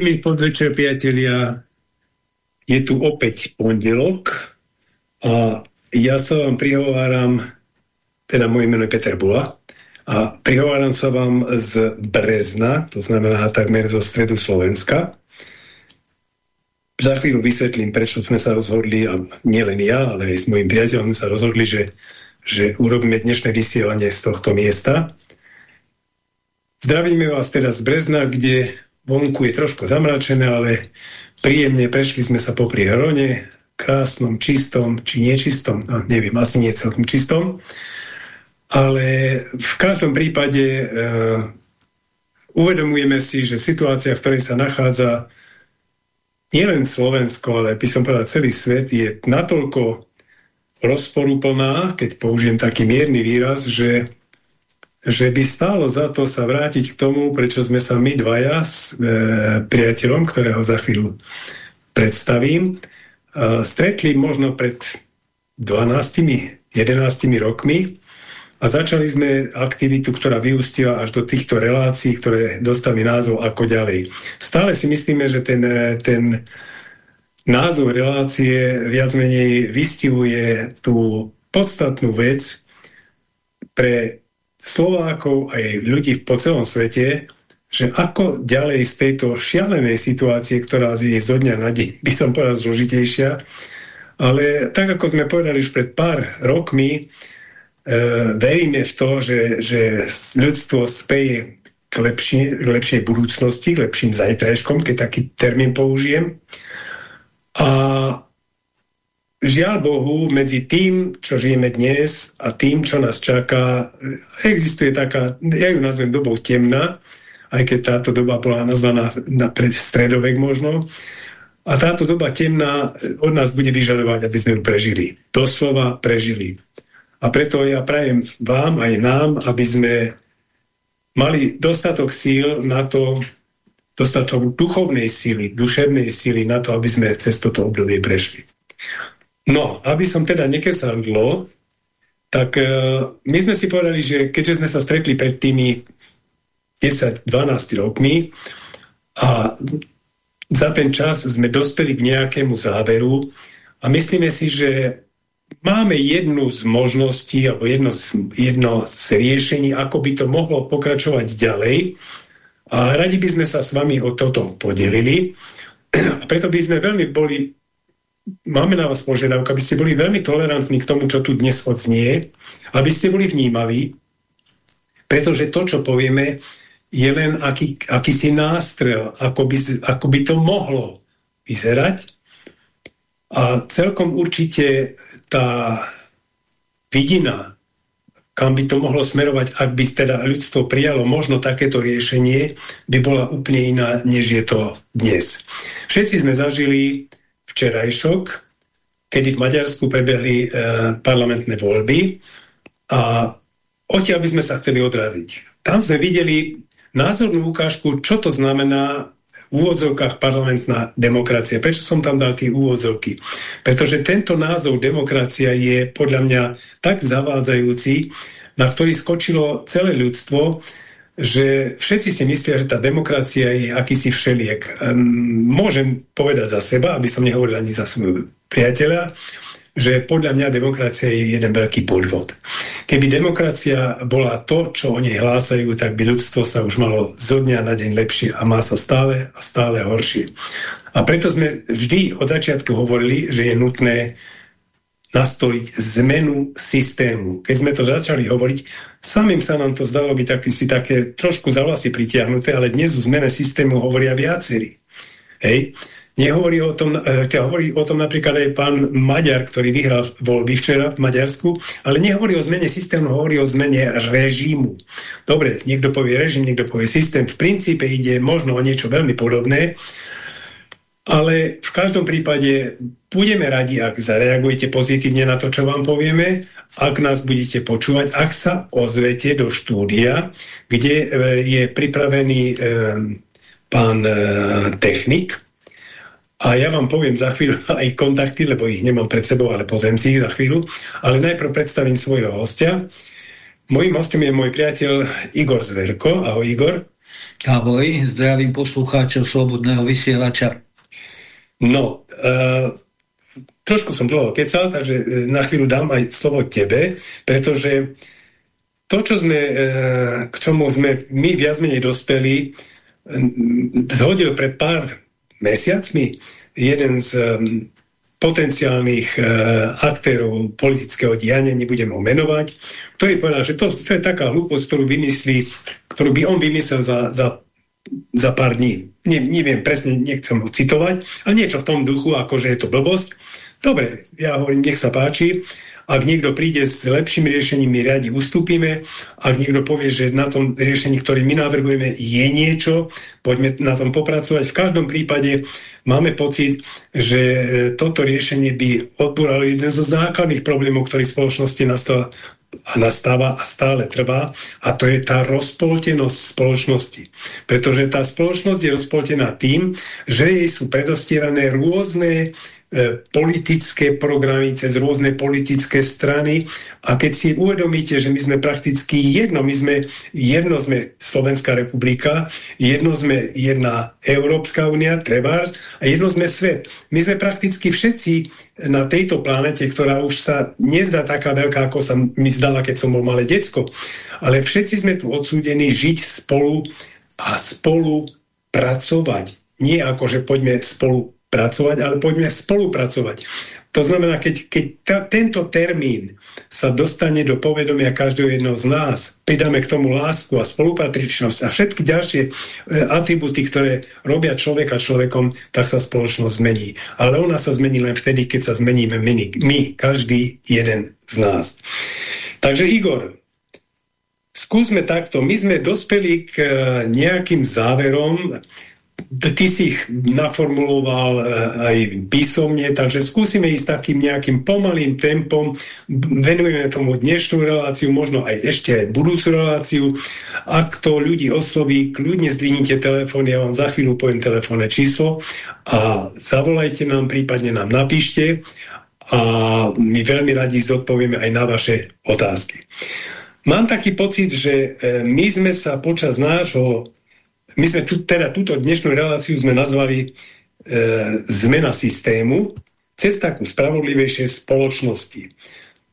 Príjemný podvečer, priatelia. Je tu opäť pondelok a ja sa vám prihováram, teda moje meno je Peter Bula, a prihováram sa vám z Brezna, to znamená takmer zo stredu Slovenska. Za chvíľu vysvetlím, prečo sme sa rozhodli, a nielen ja, ale aj s mojim priateľom sa rozhodli, že, že urobíme dnešné vysielanie z tohto miesta. Zdravíme vás teraz z Brezna, kde vonku je trošku zamračené, ale príjemne prešli sme sa popri hrone, krásnom, čistom, či nečistom, no, neviem, asi nie celkom čistom, ale v každom prípade uh, uvedomujeme si, že situácia, v ktorej sa nachádza nielen Slovensko, ale by som povedal celý svet, je natoľko rozporúplná, keď použijem taký mierny výraz, že že by stálo za to sa vrátiť k tomu, prečo sme sa my dvaja s e, priateľom, ktorého za chvíľu predstavím, e, stretli možno pred 12-11 rokmi a začali sme aktivitu, ktorá vyústila až do týchto relácií, ktoré dostali názov ako ďalej. Stále si myslíme, že ten, ten názov relácie viac menej vystihuje tú podstatnú vec pre Slovákov aj ľudí po celom svete, že ako ďalej z tejto šialenej situácie, ktorá je zo dňa na deň, by som povedal zložitejšia, ale tak ako sme povedali už pred pár rokmi, e, veríme v to, že, že ľudstvo speje k, lepšie, k lepšej budúcnosti, k lepším zajtrajškom, keď taký termín použijem. A žiaľ Bohu, medzi tým, čo žijeme dnes a tým, čo nás čaká, existuje taká, ja ju nazvem dobou temná, aj keď táto doba bola nazvaná na pred stredovek možno. A táto doba temná od nás bude vyžadovať, aby sme ju prežili. Doslova prežili. A preto ja prajem vám aj nám, aby sme mali dostatok síl na to, dostatok duchovnej síly, duševnej síly na to, aby sme cez toto obdobie prešli. No, aby som teda nekecal tak uh, my sme si povedali, že keďže sme sa stretli pred tými 10-12 rokmi a za ten čas sme dospeli k nejakému záveru a myslíme si, že máme jednu z možností alebo jedno z, jedno z riešení, ako by to mohlo pokračovať ďalej a radi by sme sa s vami o toto podelili. A preto by sme veľmi boli máme na vás požiadavku, aby ste boli veľmi tolerantní k tomu, čo tu dnes odznie, aby ste boli vnímaví, pretože to, čo povieme, je len aký, akýsi nástrel, ako by, ako by to mohlo vyzerať. A celkom určite tá vidina, kam by to mohlo smerovať, ak by teda ľudstvo prijalo možno takéto riešenie, by bola úplne iná, než je to dnes. Všetci sme zažili včerajšok, kedy v Maďarsku prebehli e, parlamentné voľby a odtiaľ by sme sa chceli odraziť. Tam sme videli názornú ukážku, čo to znamená v úvodzovkách parlamentná demokracia. Prečo som tam dal tie úvodzovky? Pretože tento názov demokracia je podľa mňa tak zavádzajúci, na ktorý skočilo celé ľudstvo, že všetci si myslia, že tá demokracia je akýsi všeliek. Môžem povedať za seba, aby som nehovoril ani za svojho priateľa, že podľa mňa demokracia je jeden veľký podvod. Keby demokracia bola to, čo o hlásajú, tak by ľudstvo sa už malo zo dňa na deň lepšie a má sa stále a stále horšie. A preto sme vždy od začiatku hovorili, že je nutné nastoliť zmenu systému. Keď sme to začali hovoriť, samým sa nám to zdalo byť taký, si také trošku za vlasy pritiahnuté, ale dnes o zmene systému hovoria viacerí. Hej? Nehovorí o tom, teda hovorí o tom napríklad aj pán Maďar, ktorý vyhral voľby včera v Maďarsku, ale nehovorí o zmene systému, hovorí o zmene režimu. Dobre, niekto povie režim, niekto povie systém. V princípe ide možno o niečo veľmi podobné, ale v každom prípade budeme radi, ak zareagujete pozitívne na to, čo vám povieme, ak nás budete počúvať, ak sa ozvete do štúdia, kde e, je pripravený pán e, technik, a ja vám poviem za chvíľu aj kontakty, lebo ich nemám pred sebou, ale pozriem si ich za chvíľu. Ale najprv predstavím svojho hostia. Mojím hostom je môj priateľ Igor Zverko. Ahoj Igor. Ahoj, zdravím poslucháčov Slobodného vysielača. No, uh, trošku som dlho kecal, takže e, na chvíľu dám aj slovo tebe, pretože to, čo sme, uh, k čomu sme my viac menej dospeli, zhodil pred pár mesiacmi jeden z potenciálnych aktérov politického diania, nebudem ho menovať, ktorý povedal, že to, to je taká hlúposť, ktorú vymyslí, ktorú by on vymyslel za, za, za pár dní. Ne, neviem presne, nechcem ho citovať, ale niečo v tom duchu, ako že je to blbosť. Dobre, ja hovorím, nech sa páči. Ak niekto príde s lepším riešením, my radi ustúpime. Ak niekto povie, že na tom riešení, ktoré my navrhujeme, je niečo, poďme na tom popracovať. V každom prípade máme pocit, že toto riešenie by odboralo jeden zo základných problémov, ktorý v spoločnosti nastal a nastáva a stále trvá a to je tá rozpoltenosť spoločnosti. Pretože tá spoločnosť je rozpoltená tým, že jej sú predostierané rôzne politické programy cez rôzne politické strany a keď si uvedomíte, že my sme prakticky jedno, my sme jedno sme Slovenská republika, jedno sme jedna Európska únia, Trebárs a jedno sme svet. My sme prakticky všetci na tejto planete, ktorá už sa nezdá taká veľká, ako sa mi zdala, keď som bol malé decko, ale všetci sme tu odsúdení žiť spolu a spolu pracovať. Nie ako, že poďme spolu pracovať, ale poďme spolupracovať. To znamená, keď, keď ta, tento termín sa dostane do povedomia každého jedného z nás, pridáme k tomu lásku a spolupatričnosť a všetky ďalšie e, atributy, ktoré robia človeka človekom, tak sa spoločnosť zmení. Ale ona sa zmení len vtedy, keď sa zmeníme my, my každý jeden z nás. Takže Igor, skúsme takto. My sme dospeli k e, nejakým záverom, ty si ich naformuloval e, aj písomne, takže skúsime ísť takým nejakým pomalým tempom, venujeme tomu dnešnú reláciu, možno aj ešte budúcu reláciu. Ak to ľudí osloví, kľudne zdvihnite telefón, ja vám za chvíľu poviem telefónne číslo a zavolajte nám, prípadne nám napíšte a my veľmi radi zodpovieme aj na vaše otázky. Mám taký pocit, že e, my sme sa počas nášho my sme tu, teda túto dnešnú reláciu sme nazvali e, zmena systému cez takú spravodlivejšie spoločnosti.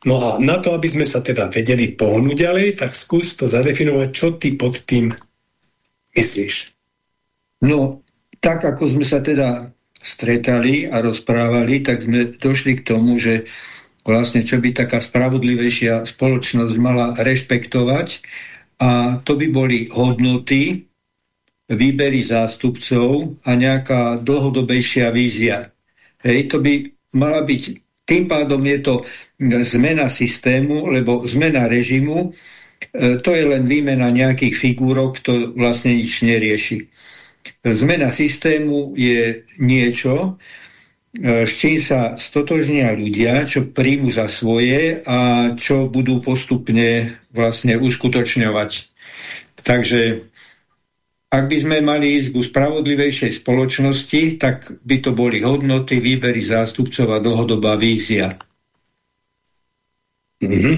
No a na to, aby sme sa teda vedeli pohnúť ďalej, tak skús to zadefinovať, čo ty pod tým myslíš. No, tak ako sme sa teda stretali a rozprávali, tak sme došli k tomu, že vlastne čo by taká spravodlivejšia spoločnosť mala rešpektovať a to by boli hodnoty, výbery zástupcov a nejaká dlhodobejšia vízia. Hej, to by mala byť, tým pádom je to zmena systému, lebo zmena režimu, e, to je len výmena nejakých figúrok, to vlastne nič nerieši. Zmena systému je niečo, e, s čím sa stotožnia ľudia, čo príjmu za svoje a čo budú postupne vlastne uskutočňovať. Takže ak by sme mali ísť ku spravodlivejšej spoločnosti, tak by to boli hodnoty, výbery zástupcov a dlhodobá vízia. Mm -hmm.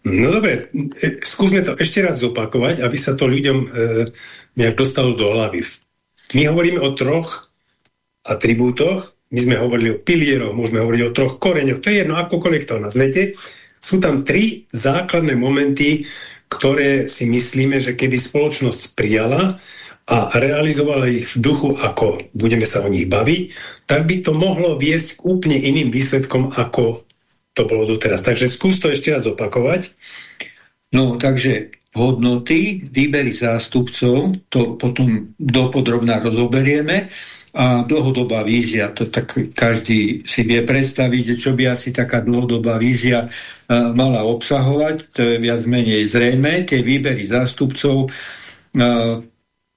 No dobre, e, skúsme to ešte raz zopakovať, aby sa to ľuďom e, nejak dostalo do hlavy. My hovoríme o troch atribútoch, my sme hovorili o pilieroch, môžeme hovoriť o troch koreňoch, to je jedno, akokoľvek to nazvete. Sú tam tri základné momenty, ktoré si myslíme, že keby spoločnosť prijala a realizovala ich v duchu, ako budeme sa o nich baviť, tak by to mohlo viesť k úplne iným výsledkom, ako to bolo doteraz. Takže skús to ešte raz opakovať. No, takže hodnoty, výbery zástupcov, to potom dopodrobná rozoberieme a dlhodobá vízia, to tak každý si vie predstaviť, čo by asi taká dlhodobá vízia uh, mala obsahovať, to je viac menej zrejme, tie výbery zástupcov, uh,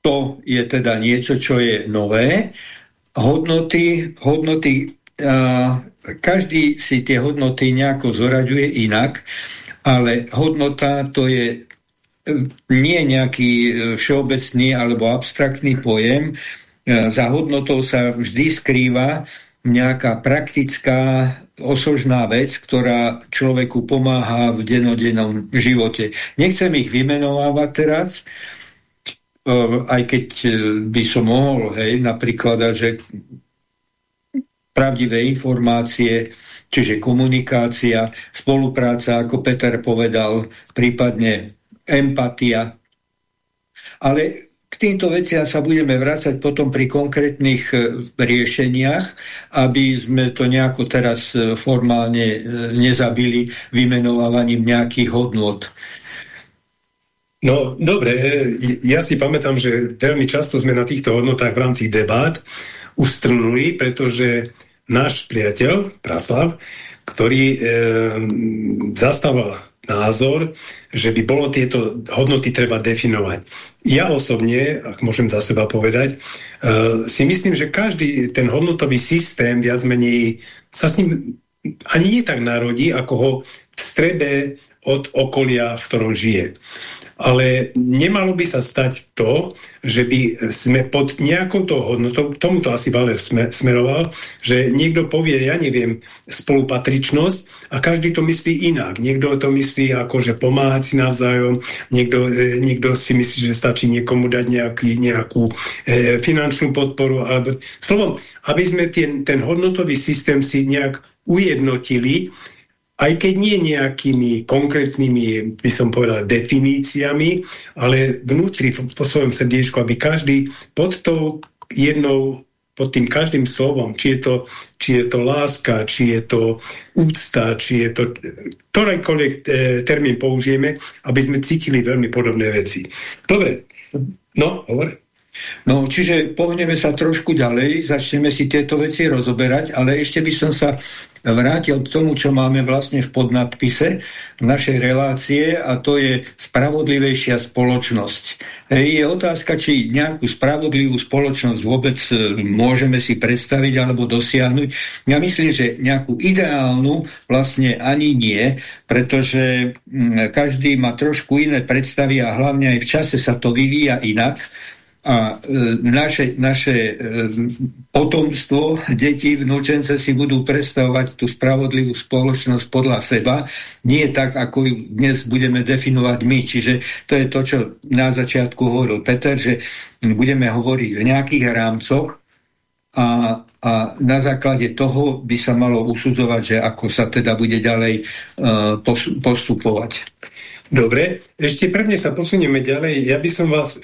to je teda niečo, čo je nové. Hodnoty, hodnoty uh, každý si tie hodnoty nejako zoraďuje inak, ale hodnota to je nie nejaký všeobecný alebo abstraktný pojem, E, za hodnotou sa vždy skrýva nejaká praktická osožná vec, ktorá človeku pomáha v denodennom živote. Nechcem ich vymenovávať teraz. aj keď by som mohol, hej, napríklad, že pravdivé informácie, čiže komunikácia, spolupráca, ako Peter povedal, prípadne empatia. Ale k týmto veciam sa budeme vrácať potom pri konkrétnych e, riešeniach, aby sme to nejako teraz e, formálne e, nezabili vymenovávaním nejakých hodnot. No, dobre, ja si pamätám, že veľmi často sme na týchto hodnotách v rámci debát ustrnuli, pretože náš priateľ Praslav, ktorý e, zastával názor, že by bolo tieto hodnoty treba definovať. Ja osobne, ak môžem za seba povedať, uh, si myslím, že každý ten hodnotový systém viac menej sa s ním ani nie tak narodí, ako ho v strede od okolia, v ktorom žije ale nemalo by sa stať to, že by sme pod nejakou to hodnotou, tomuto asi Valer smeroval, že niekto povie, ja neviem, spolupatričnosť a každý to myslí inak. Niekto to myslí ako, že pomáhať si navzájom, niekto, e, niekto si myslí, že stačí niekomu dať nejaký, nejakú e, finančnú podporu. Alebo, slovom, aby sme ten, ten hodnotový systém si nejak ujednotili, aj keď nie nejakými konkrétnymi, by som povedal, definíciami, ale vnútri po svojom srdiečku, aby každý pod tou jednou pod tým každým slovom, či je, to, či je to láska, či je to úcta, či je to ktorýkoľvek e, termín použijeme, aby sme cítili veľmi podobné veci. Dobre, no, hovor. No, čiže pohneme sa trošku ďalej, začneme si tieto veci rozoberať, ale ešte by som sa vrátil k tomu, čo máme vlastne v podnadpise našej relácie a to je spravodlivejšia spoločnosť. Je otázka, či nejakú spravodlivú spoločnosť vôbec e, môžeme si predstaviť alebo dosiahnuť. Ja myslím, že nejakú ideálnu vlastne ani nie, pretože každý má trošku iné predstavy a hlavne aj v čase sa to vyvíja inak a e, naše, naše e, potomstvo, deti, vnúčence si budú predstavovať tú spravodlivú spoločnosť podľa seba, nie tak, ako ju dnes budeme definovať my. Čiže to je to, čo na začiatku hovoril Peter, že budeme hovoriť v nejakých rámcoch a, a na základe toho by sa malo usudzovať, že ako sa teda bude ďalej uh, postupovať. Dobre, ešte prvne sa posunieme ďalej. Ja by som vás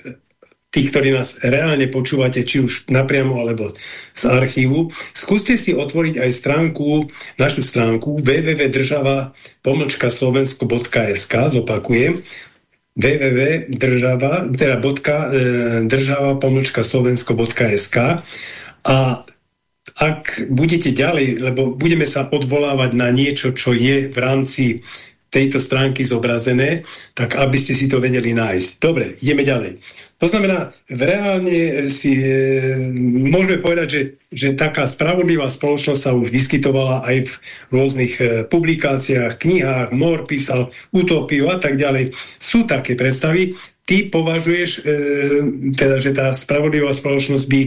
tí, ktorí nás reálne počúvate, či už napriamo alebo z archívu, skúste si otvoriť aj stránku, našu stránku www.država pomlčka slovensko.sk zopakujem www.država teda bodka, e, država pomlčka slovensko.sk a ak budete ďalej, lebo budeme sa odvolávať na niečo, čo je v rámci tejto stránky zobrazené, tak aby ste si to vedeli nájsť. Dobre, ideme ďalej. To znamená, reálne si e, môžeme povedať, že, že taká spravodlivá spoločnosť sa už vyskytovala aj v rôznych e, publikáciách, knihách, Mor písal utopiu a tak ďalej. Sú také predstavy. Ty považuješ, e, teda, že tá spravodlivá spoločnosť by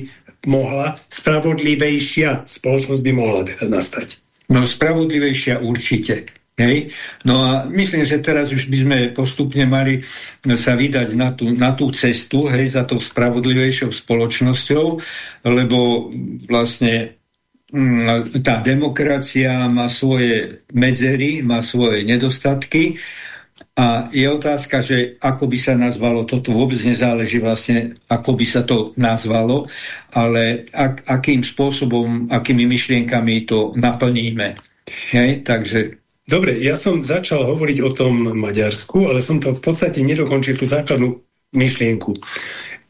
mohla, spravodlivejšia spoločnosť by mohla teda nastať. No spravodlivejšia určite. Hej? No a myslím, že teraz už by sme postupne mali sa vydať na tú, na tú cestu hej, za tou spravodlivejšou spoločnosťou, lebo vlastne mm, tá demokracia má svoje medzery, má svoje nedostatky a je otázka, že ako by sa nazvalo, toto vôbec nezáleží vlastne, ako by sa to nazvalo, ale ak, akým spôsobom, akými myšlienkami to naplníme. Hej? Takže Dobre, ja som začal hovoriť o tom Maďarsku, ale som to v podstate nedokončil tú základnú myšlienku.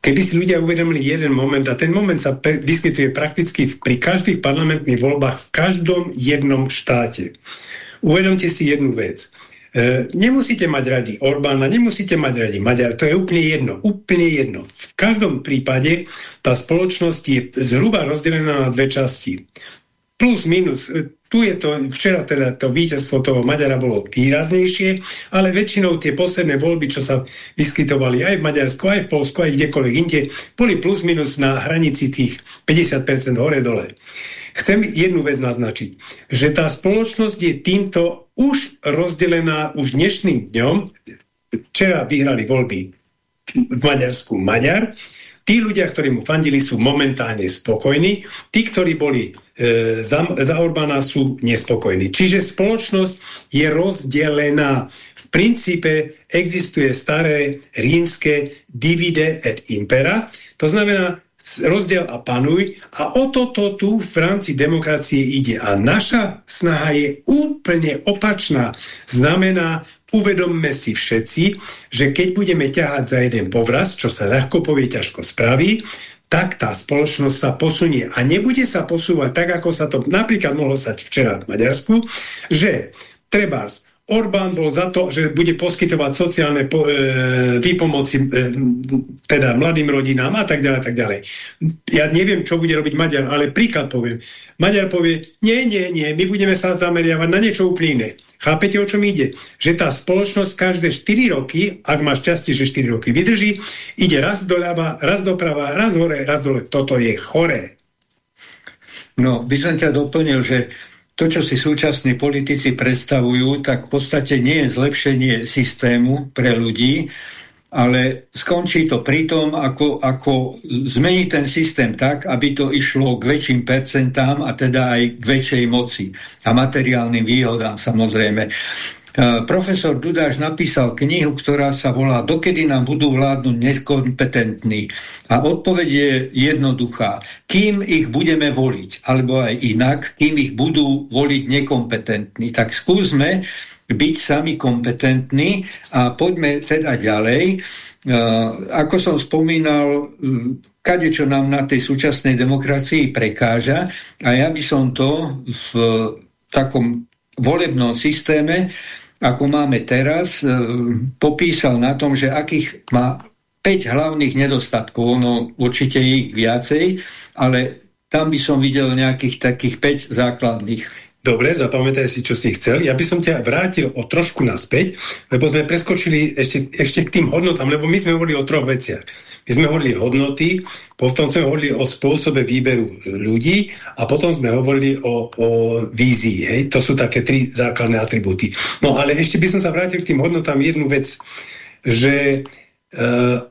Keby si ľudia uvedomili jeden moment, a ten moment sa vyskytuje prakticky pri každých parlamentných voľbách v každom jednom štáte. Uvedomte si jednu vec. E, nemusíte mať radi Orbána, nemusíte mať radi Maďar, to je úplne jedno, úplne jedno. V každom prípade tá spoločnosť je zhruba rozdelená na dve časti. Plus, minus, e, tu je to, včera teda to víťazstvo toho Maďara bolo výraznejšie, ale väčšinou tie posledné voľby, čo sa vyskytovali aj v Maďarsku, aj v Polsku, aj kdekoľvek inde, boli plus minus na hranici tých 50% hore-dole. Chcem jednu vec naznačiť, že tá spoločnosť je týmto už rozdelená už dnešným dňom. Včera vyhrali voľby v Maďarsku Maďar, Tí ľudia, ktorí mu fandili, sú momentálne spokojní. Tí, ktorí boli e, za, za Orbána, sú nespokojní. Čiže spoločnosť je rozdelená. V princípe existuje staré rímske divide et impera. To znamená, rozdiel a panuj a o toto tu v rámci demokracie ide. A naša snaha je úplne opačná. Znamená, uvedomme si všetci, že keď budeme ťahať za jeden povraz, čo sa ľahko povie, ťažko spraví, tak tá spoločnosť sa posunie. A nebude sa posúvať tak, ako sa to napríklad mohlo stať včera v Maďarsku, že trebárs Orbán bol za to, že bude poskytovať sociálne po, e, výpomoci e, teda mladým rodinám a tak ďalej, tak ďalej. Ja neviem, čo bude robiť Maďar, ale príklad poviem. Maďar povie, nie, nie, nie, my budeme sa zameriavať na niečo úplne iné. Chápete, o čom ide? Že tá spoločnosť každé 4 roky, ak má šťastie, že 4 roky vydrží, ide raz doľava, raz doprava, raz hore, raz dole. Toto je choré. No, by som ťa doplnil, že to, čo si súčasní politici predstavujú, tak v podstate nie je zlepšenie systému pre ľudí, ale skončí to pri tom, ako, ako zmení ten systém tak, aby to išlo k väčším percentám a teda aj k väčšej moci a materiálnym výhodám samozrejme. E, profesor Dudáš napísal knihu, ktorá sa volá Dokedy nám budú vládnuť nekompetentní. A odpoveď je jednoduchá. Kým ich budeme voliť, alebo aj inak, kým ich budú voliť nekompetentní. Tak skúsme byť sami kompetentní a poďme teda ďalej. E, ako som spomínal, kade čo nám na tej súčasnej demokracii prekáža a ja by som to v takom volebnom systéme ako máme teraz, e, popísal na tom, že akých má 5 hlavných nedostatkov, no určite ich viacej, ale tam by som videl nejakých takých 5 základných. Dobre, zapamätaj si, čo si chcel. Ja by som ťa vrátil o trošku naspäť, lebo sme preskočili ešte, ešte k tým hodnotám, lebo my sme hovorili o troch veciach. My sme hovorili hodnoty, potom sme hovorili o spôsobe výberu ľudí a potom sme hovorili o, o vízii. Hej? To sú také tri základné atribúty. No ale ešte by som sa vrátil k tým hodnotám jednu vec, že uh,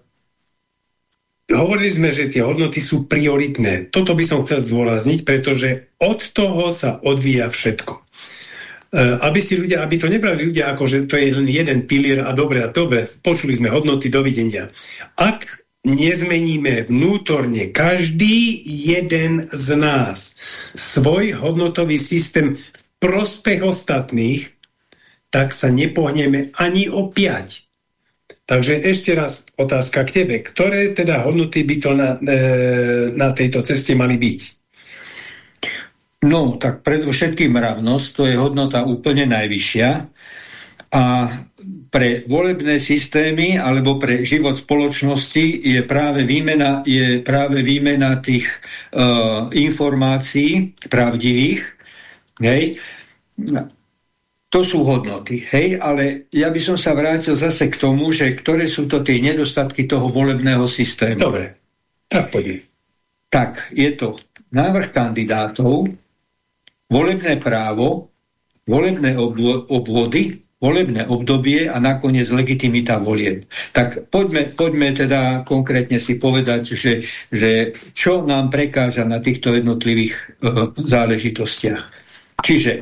Hovorili sme, že tie hodnoty sú prioritné. Toto by som chcel zdôrazniť, pretože od toho sa odvíja všetko. E, aby si ľudia, aby to nebrali ľudia ako, že to je len jeden pilier a dobre a dobre, počuli sme hodnoty, dovidenia. Ak nezmeníme vnútorne každý jeden z nás svoj hodnotový systém v prospech ostatných, tak sa nepohneme ani o. Takže ešte raz otázka k tebe. Ktoré teda hodnoty by to na, e, na tejto ceste mali byť? No, tak predovšetkým mravnosť, to je hodnota úplne najvyššia. A pre volebné systémy alebo pre život spoločnosti je práve výmena, je práve výmena tých uh, informácií pravdivých. Hej to sú hodnoty, hej, ale ja by som sa vrátil zase k tomu, že ktoré sú to tie nedostatky toho volebného systému. Dobre, tak poďme. Tak, je to návrh kandidátov, volebné právo, volebné obvody, volebné obdobie a nakoniec legitimita volieb. Tak poďme, poďme teda konkrétne si povedať, že, že čo nám prekáža na týchto jednotlivých uh, záležitostiach. Čiže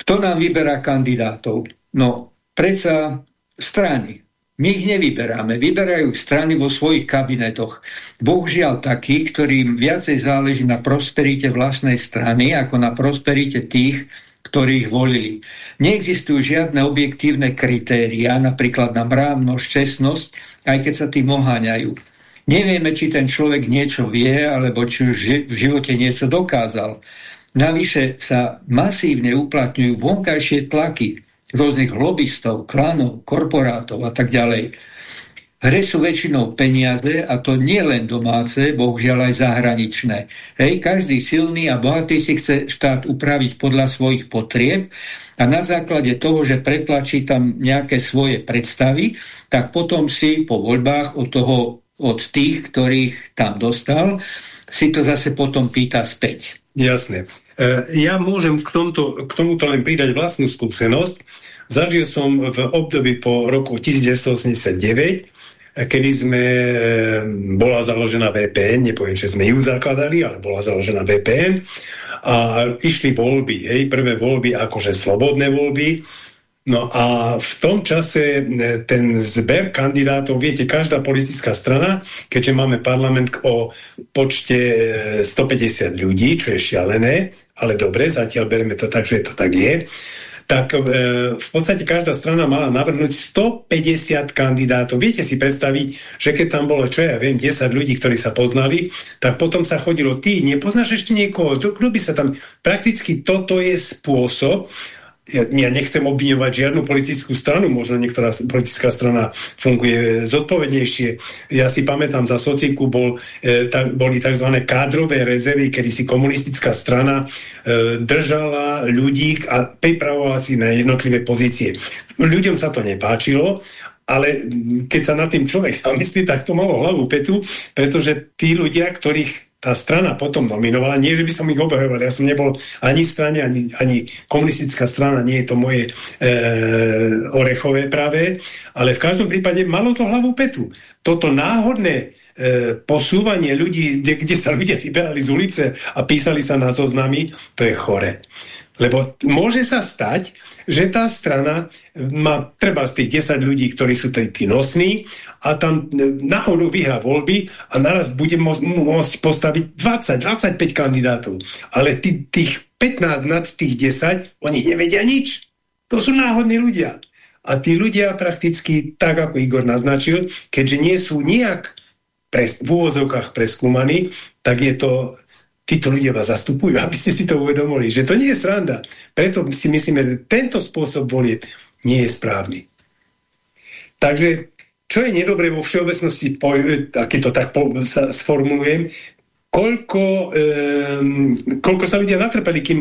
kto nám vyberá kandidátov? No, predsa strany. My ich nevyberáme, vyberajú strany vo svojich kabinetoch. Bohužiaľ takí, ktorým viacej záleží na prosperite vlastnej strany, ako na prosperite tých, ktorých volili. Neexistujú žiadne objektívne kritéria, napríklad na mrávnosť, čestnosť, aj keď sa tým oháňajú. Nevieme, či ten človek niečo vie, alebo či už v živote niečo dokázal. Navyše sa masívne uplatňujú vonkajšie tlaky rôznych lobbystov, klanov, korporátov a tak ďalej. Hre sú väčšinou peniaze a to nie len domáce, bohužiaľ aj zahraničné. Hej, každý silný a bohatý si chce štát upraviť podľa svojich potrieb a na základe toho, že pretlačí tam nejaké svoje predstavy, tak potom si po voľbách od, toho, od tých, ktorých tam dostal, si to zase potom pýta späť. Jasné. E, ja môžem k, tomto, k tomuto len pridať vlastnú skúsenosť. Zažil som v období po roku 1989 kedy sme, e, bola založená VPN, nepoviem, že sme ju zakladali, ale bola založená VPN a išli voľby, hej, prvé voľby akože slobodné voľby, No a v tom čase e, ten zber kandidátov, viete, každá politická strana, keďže máme parlament o počte 150 e, ľudí, čo je šialené, ale dobre, zatiaľ bereme to tak, že to tak je, tak e, v podstate každá strana mala navrhnúť 150 kandidátov. Viete si predstaviť, že keď tam bolo, čo ja viem, 10 ľudí, ktorí sa poznali, tak potom sa chodilo, ty nepoznáš ešte niekoho, kto by sa tam... Prakticky toto je spôsob, ja, ja nechcem obviňovať žiadnu politickú stranu, možno niektorá politická strana funguje zodpovednejšie. Ja si pamätám, za sociku bol, e, tak, boli tzv. kádrové rezervy, kedy si komunistická strana e, držala ľudí a pripravovala si na jednotlivé pozície. Ľuďom sa to nepáčilo ale keď sa nad tým človek zamyslí, tak to malo hlavu petu, pretože tí ľudia, ktorých tá strana potom nominovala, nie, že by som ich obhajoval, ja som nebol ani strane, ani, ani komunistická strana, nie je to moje e, orechové práve, ale v každom prípade malo to hlavu petu. Toto náhodné e, posúvanie ľudí, kde, kde sa ľudia vyberali z ulice a písali sa na zoznamy, to je chore. Lebo môže sa stať, že tá strana má treba z tých 10 ľudí, ktorí sú tí, nosní a tam e, náhodou vyhrá voľby a naraz bude môcť postaviť 20-25 kandidátov. Ale tých 15 nad tých 10, oni nevedia nič. To sú náhodní ľudia. A tí ľudia prakticky, tak ako Igor naznačil, keďže nie sú nejak pres, v úvodzovkách preskúmaní, tak je to títo ľudia vás zastupujú, aby ste si to uvedomili, že to nie je sranda. Preto si myslíme, že tento spôsob volieb nie je správny. Takže, čo je nedobré vo všeobecnosti, keď to tak sa sformulujem, koľko, um, koľko sa ľudia natrpeli, kým,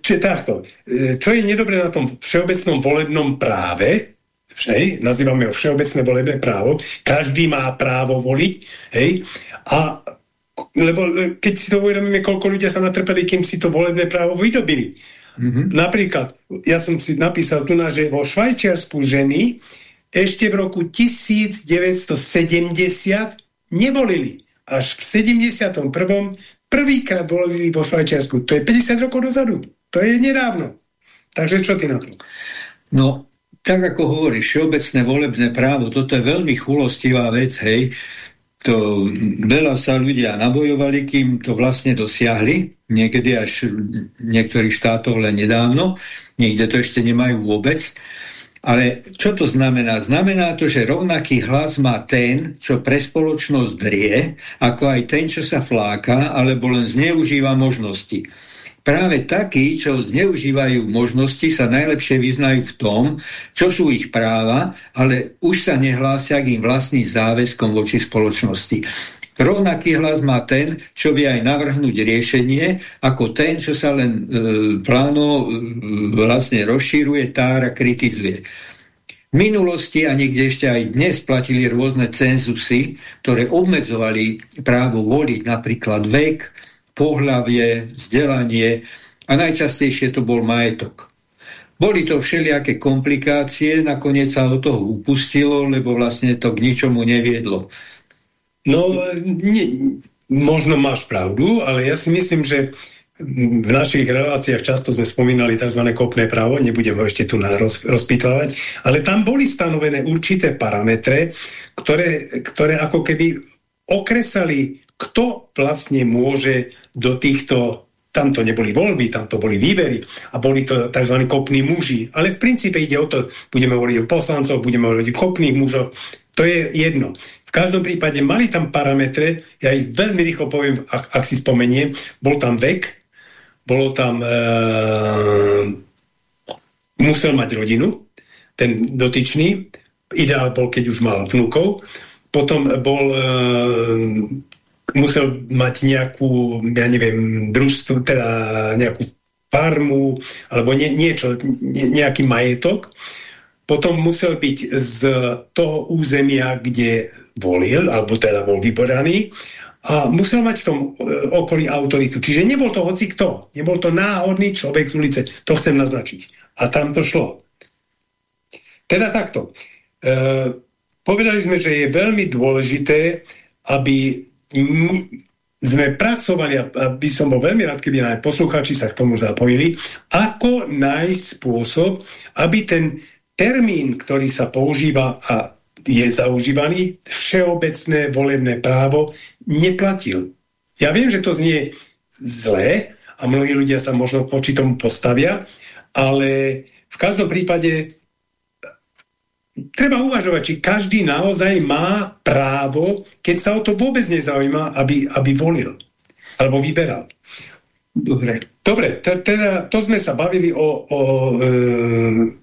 čo, takto, e, čo je nedobré na tom všeobecnom volebnom práve, hej, nazývame ho všeobecné volebné právo, každý má právo voliť, hej, a lebo keď si to uvedomíme, koľko ľudia sa natrpeli, kým si to volebné právo vydobili. Mm -hmm. Napríklad, ja som si napísal tu na, že vo Švajčiarsku ženy ešte v roku 1970 nevolili. Až v 71. prvýkrát volili vo Švajčiarsku. To je 50 rokov dozadu. To je nedávno. Takže čo ty na to? No, tak ako hovoríš, všeobecné volebné právo, toto je veľmi chulostivá vec, hej to veľa sa ľudia nabojovali, kým to vlastne dosiahli, niekedy až niektorých štátov len nedávno, niekde to ešte nemajú vôbec. Ale čo to znamená? Znamená to, že rovnaký hlas má ten, čo pre spoločnosť drie, ako aj ten, čo sa fláka, alebo len zneužíva možnosti práve takí, čo zneužívajú možnosti, sa najlepšie vyznajú v tom, čo sú ich práva, ale už sa nehlásia k im vlastným záväzkom voči spoločnosti. Rovnaký hlas má ten, čo vie aj navrhnúť riešenie, ako ten, čo sa len e, pláno e, vlastne rozšíruje, tára, kritizuje. V minulosti a niekde ešte aj dnes platili rôzne cenzusy, ktoré obmedzovali právo voliť, napríklad vek, pohlavie, vzdelanie a najčastejšie to bol majetok. Boli to všelijaké komplikácie, nakoniec sa od toho upustilo, lebo vlastne to k ničomu neviedlo. No, nie, možno máš pravdu, ale ja si myslím, že v našich reláciách často sme spomínali tzv. kopné právo, nebudem ho ešte tu roz, ale tam boli stanovené určité parametre, ktoré, ktoré ako keby okresali kto vlastne môže do týchto tam to neboli voľby, tam to boli výbery a boli to tzv. kopní muži. Ale v princípe ide o to, budeme hovoriť o poslancov, budeme hovoriť o kopných mužoch, to je jedno. V každom prípade mali tam parametre, ja ich veľmi rýchlo poviem, ak, ak si spomeniem, bol tam vek, bolo tam e, musel mať rodinu, ten dotyčný, ideál bol, keď už mal vnúkov, potom bol e, musel mať nejakú, ja neviem, družstvo, teda nejakú farmu, alebo nie, niečo, nie, nejaký majetok. Potom musel byť z toho územia, kde volil, alebo teda bol vyboraný, a musel mať v tom e, okolí autoritu. Čiže nebol to hoci kto. Nebol to náhodný človek z ulice. To chcem naznačiť. A tam to šlo. Teda takto. E, povedali sme, že je veľmi dôležité, aby sme pracovali, a by som bol veľmi rád, keby aj poslucháči sa k tomu zapojili, ako nájsť spôsob, aby ten termín, ktorý sa používa a je zaužívaný, všeobecné volebné právo neplatil. Ja viem, že to znie zlé a mnohí ľudia sa možno voči tomu postavia, ale v každom prípade treba uvažovať, či každý naozaj má právo, keď sa o to vôbec nezaujíma, aby, aby volil alebo vyberal. Dobre. Dobre, teda to sme sa bavili o, o e,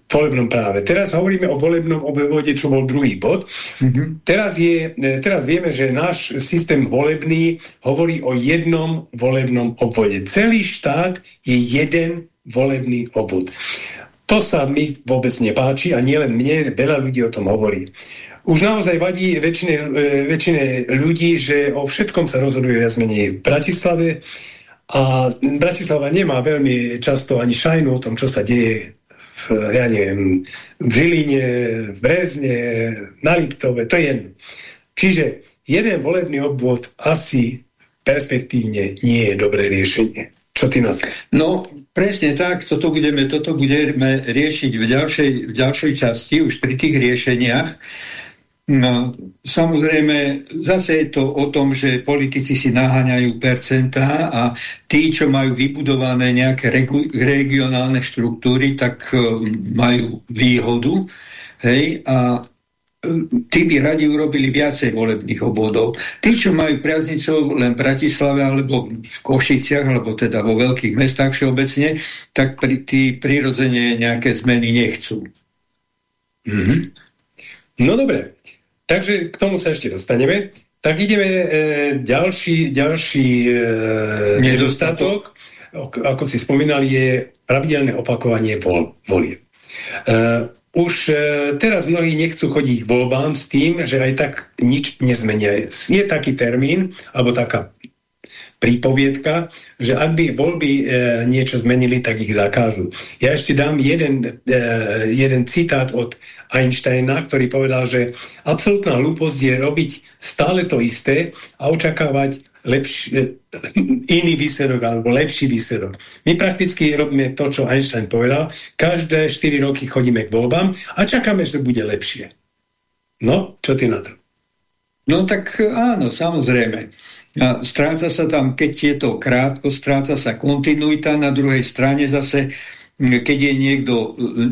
volebnom práve. Teraz hovoríme o volebnom obvode, čo bol druhý bod. Mm -hmm. teraz, je, e, teraz vieme, že náš systém volebný hovorí o jednom volebnom obvode. Celý štát je jeden volebný obvod. To sa mi vôbec nepáči a nielen mne, veľa ľudí o tom hovorí. Už naozaj vadí väčšine, e, väčšine ľudí, že o všetkom sa rozhoduje viac menej v Bratislave a Bratislava nemá veľmi často ani šajnu o tom, čo sa deje v, ja neviem, v Žiline, v Brezne, na Liptove, to je jedno. Čiže jeden volebný obvod asi perspektívne nie je dobré riešenie. Čo ty na to? No, presne tak, toto budeme, toto budeme riešiť v ďalšej, v ďalšej časti, už pri tých riešeniach. No, samozrejme, zase je to o tom, že politici si naháňajú percentá a tí, čo majú vybudované nejaké regionálne štruktúry, tak uh, majú výhodu. Hej, a tí by radi urobili viacej volebných obvodov. Tí, čo majú priaznicov len v Bratislave alebo v Košiciach, alebo teda vo veľkých mestách všeobecne, tak pri, tí prirodzene nejaké zmeny nechcú. Mm -hmm. No dobre, takže k tomu sa ešte dostaneme. Tak ideme e, ďalší, ďalší e, nedostatok, ako si spomínali, je pravidelné opakovanie vol, volie. E, už e, teraz mnohí nechcú chodiť k voľbám s tým, že aj tak nič nezmenia. Je taký termín, alebo taká prípoviedka, že ak by voľby e, niečo zmenili, tak ich zakážu. Ja ešte dám jeden, e, jeden citát od Einsteina, ktorý povedal, že absolútna hlúposť je robiť stále to isté a očakávať lepší, iný výsledok alebo lepší výsledok. My prakticky robíme to, čo Einstein povedal. Každé 4 roky chodíme k voľbám a čakáme, že bude lepšie. No, čo ty na to? No tak áno, samozrejme. Stráca sa tam, keď je to krátko, stráca sa kontinuita, na druhej strane zase keď je niekto e,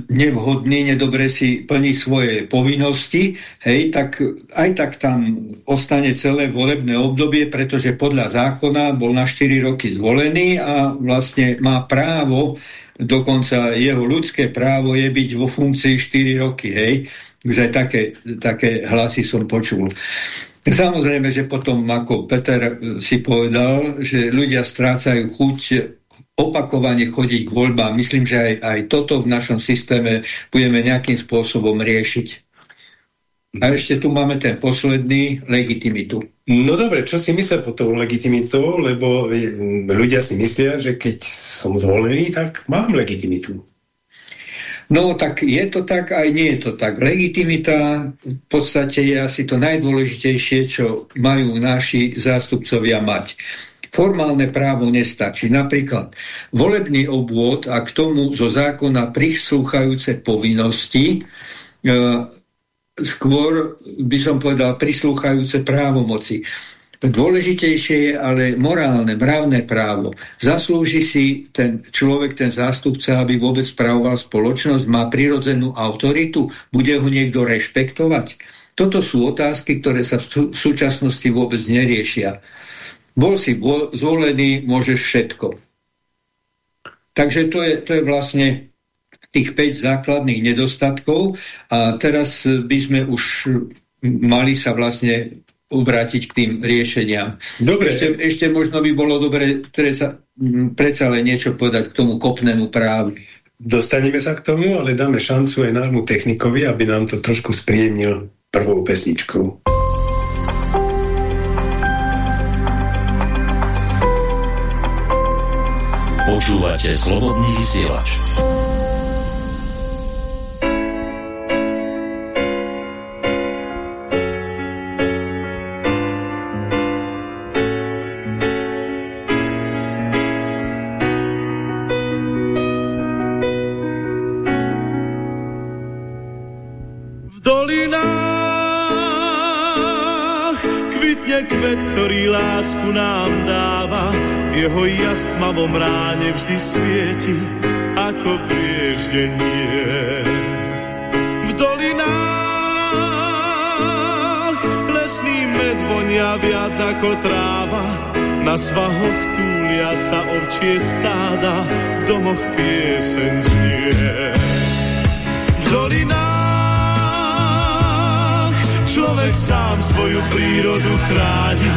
nevhodný, nedobre si plní svoje povinnosti, hej, tak aj tak tam ostane celé volebné obdobie, pretože podľa zákona bol na 4 roky zvolený a vlastne má právo, dokonca jeho ľudské právo je byť vo funkcii 4 roky, hej. Už aj také, také hlasy som počul. Samozrejme, že potom, ako Peter si povedal, že ľudia strácajú chuť opakovane chodiť k voľbám. Myslím, že aj, aj toto v našom systéme budeme nejakým spôsobom riešiť. A ešte tu máme ten posledný, legitimitu. No dobre, čo si myslel po tou legitimitou, lebo ľudia si myslia, že keď som zvolený, tak mám legitimitu. No tak je to tak, aj nie je to tak. Legitimita v podstate je asi to najdôležitejšie, čo majú naši zástupcovia mať formálne právo nestačí. Napríklad volebný obvod a k tomu zo zákona prislúchajúce povinnosti, e, skôr by som povedal prislúchajúce právomoci. Dôležitejšie je ale morálne, mravné právo. Zaslúži si ten človek, ten zástupca, aby vôbec spravoval spoločnosť, má prirodzenú autoritu, bude ho niekto rešpektovať. Toto sú otázky, ktoré sa v súčasnosti vôbec neriešia. Bol si zvolený, môžeš všetko. Takže to je, to je vlastne tých 5 základných nedostatkov a teraz by sme už mali sa vlastne obrátiť k tým riešeniam. Dobre. Ešte, ešte možno by bolo dobre predsa, predsa len niečo povedať k tomu kopnému právu. Dostaneme sa k tomu, ale dáme šancu aj nášmu technikovi, aby nám to trošku spríjemnil prvou pesničkou. Počúvate slobodný vysielač. V dolinách kvitne kvet, ktorý lásku nám dáva jeho jas tmavom ráne vždy svieti, ako prieždenie. V dolinách lesný med vonia viac ako tráva, na svahoch túlia sa ovčie stáda, v domoch pieseň znie. V dolinách človek sám svoju prírodu chráni,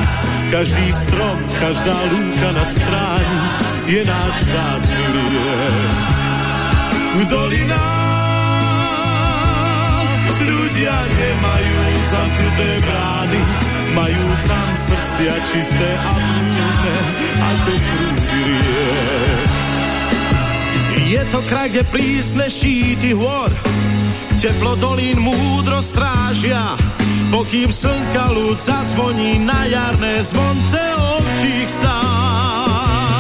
každý strom, každá lúka na stráni je náš vzácný V dolinách ľudia nemajú zamknuté brány, majú tam srdcia čisté a múdne, ako prúdy Je to kraj, kde prísne štíty hôr, teplo dolín múdro strážia, pokým slnka ľud zazvoní na jarné zvonce ovčích stát.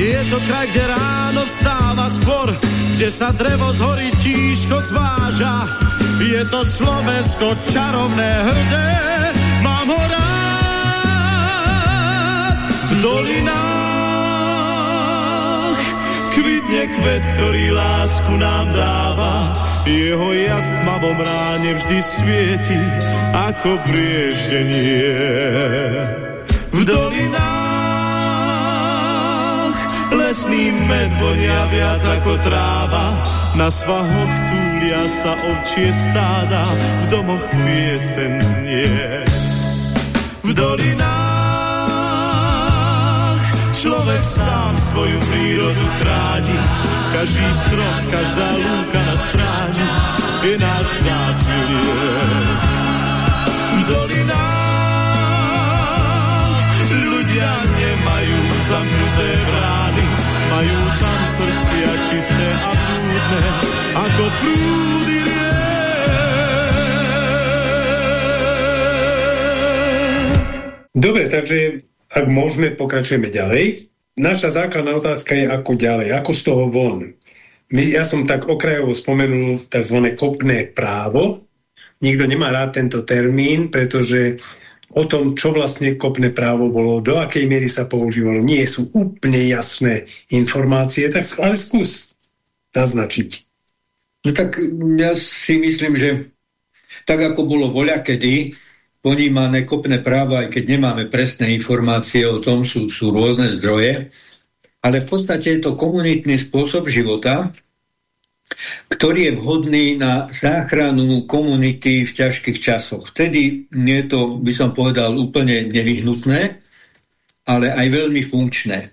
Je to kraj, kde ráno stáva skôr, kde sa drevo z hory tížko zváža. Je to Slovensko čarovné hrdé, mám ho rád. V dolinách kvitne kvet, ktorý lásku nám dáva. Jeho jas tmavom ráne vždy svieti, ako prieždenie. V dolinách lesný med vonia viac ako tráva, na svahoch túlia sa ovčie stáda, v domoch piesen znie. V dolinách človek sám svoju prírodu chráni, každý strom, každá lúka na stráni je náš vzácný V dolinách ľudia nemajú zamknuté brány, majú tam srdcia čisté a prúdne, ako prúdy Dobre, takže ak môžeme, pokračujeme ďalej. Naša základná otázka je, ako ďalej, ako z toho von. My, ja som tak okrajovo spomenul tzv. kopné právo. Nikto nemá rád tento termín, pretože o tom, čo vlastne kopné právo bolo, do akej miery sa používalo, nie sú úplne jasné informácie, tak ale skús naznačiť. No tak ja si myslím, že tak ako bolo voľa kedy, ponímané kopné právo, aj keď nemáme presné informácie o tom, sú, sú rôzne zdroje, ale v podstate je to komunitný spôsob života, ktorý je vhodný na záchranu komunity v ťažkých časoch. Vtedy je to, by som povedal, úplne nevyhnutné, ale aj veľmi funkčné.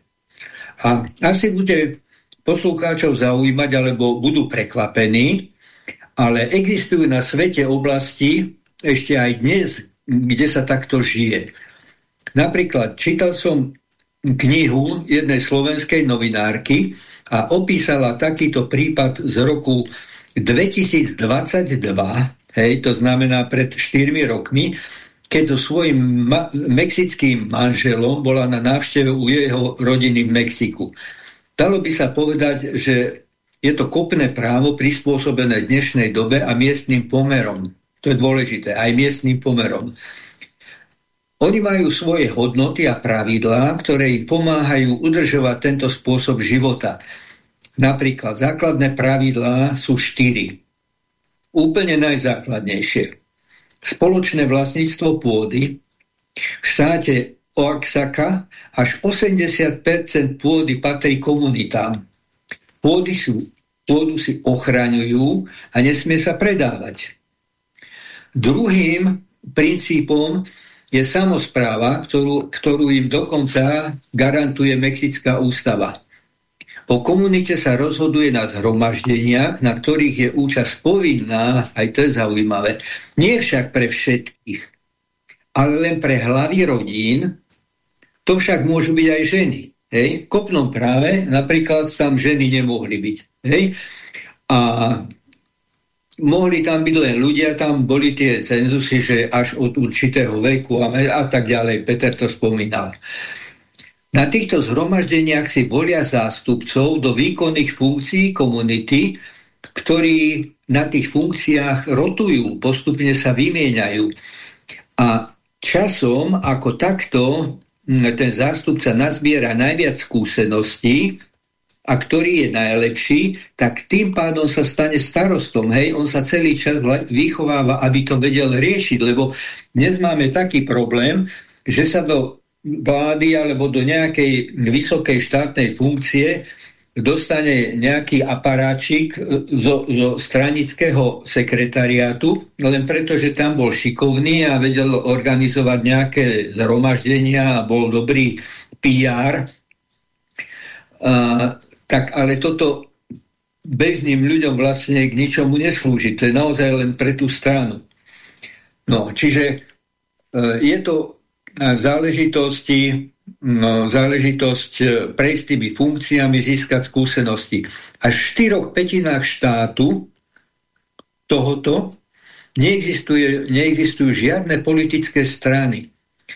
A asi bude poslucháčov zaujímať, alebo budú prekvapení, ale existujú na svete oblasti, ešte aj dnes, kde sa takto žije. Napríklad čítal som knihu jednej slovenskej novinárky a opísala takýto prípad z roku 2022, hej, to znamená pred 4 rokmi, keď so svojím ma mexickým manželom bola na návšteve u jeho rodiny v Mexiku. Dalo by sa povedať, že je to kopné právo prispôsobené dnešnej dobe a miestnym pomerom. To je dôležité, aj miestnym pomerom. Oni majú svoje hodnoty a pravidlá, ktoré im pomáhajú udržovať tento spôsob života. Napríklad základné pravidlá sú štyri. Úplne najzákladnejšie. Spoločné vlastníctvo pôdy. V štáte Oaxaca až 80% pôdy patrí komunitám. Pôdy sú, pôdu si ochraňujú a nesmie sa predávať. Druhým princípom je samozpráva, ktorú, ktorú im dokonca garantuje Mexická ústava. O komunite sa rozhoduje na zhromaždeniach, na ktorých je účasť povinná, aj to je zaujímavé, nie však pre všetkých, ale len pre hlavy rodín, to však môžu byť aj ženy. Hej? V kopnom práve napríklad tam ženy nemohli byť. Hej? A mohli tam byť len ľudia, tam boli tie cenzusy, že až od určitého veku a, tak ďalej. Peter to spomínal. Na týchto zhromaždeniach si volia zástupcov do výkonných funkcií komunity, ktorí na tých funkciách rotujú, postupne sa vymieňajú. A časom, ako takto ten zástupca nazbiera najviac skúseností, a ktorý je najlepší, tak tým pádom sa stane starostom. Hej, on sa celý čas vychováva, aby to vedel riešiť, lebo dnes máme taký problém, že sa do vlády alebo do nejakej vysokej štátnej funkcie dostane nejaký aparáčik zo, zo stranického sekretariátu, len preto, že tam bol šikovný a vedel organizovať nejaké zhromaždenia a bol dobrý PR. Tak ale toto bežným ľuďom vlastne k ničomu neslúži. To je naozaj len pre tú stranu. No, čiže e, je to záležitosti no, záležitosť e, prejsť tými funkciami, získať skúsenosti. A v štyroch petinách štátu tohoto neexistuje, neexistujú žiadne politické strany.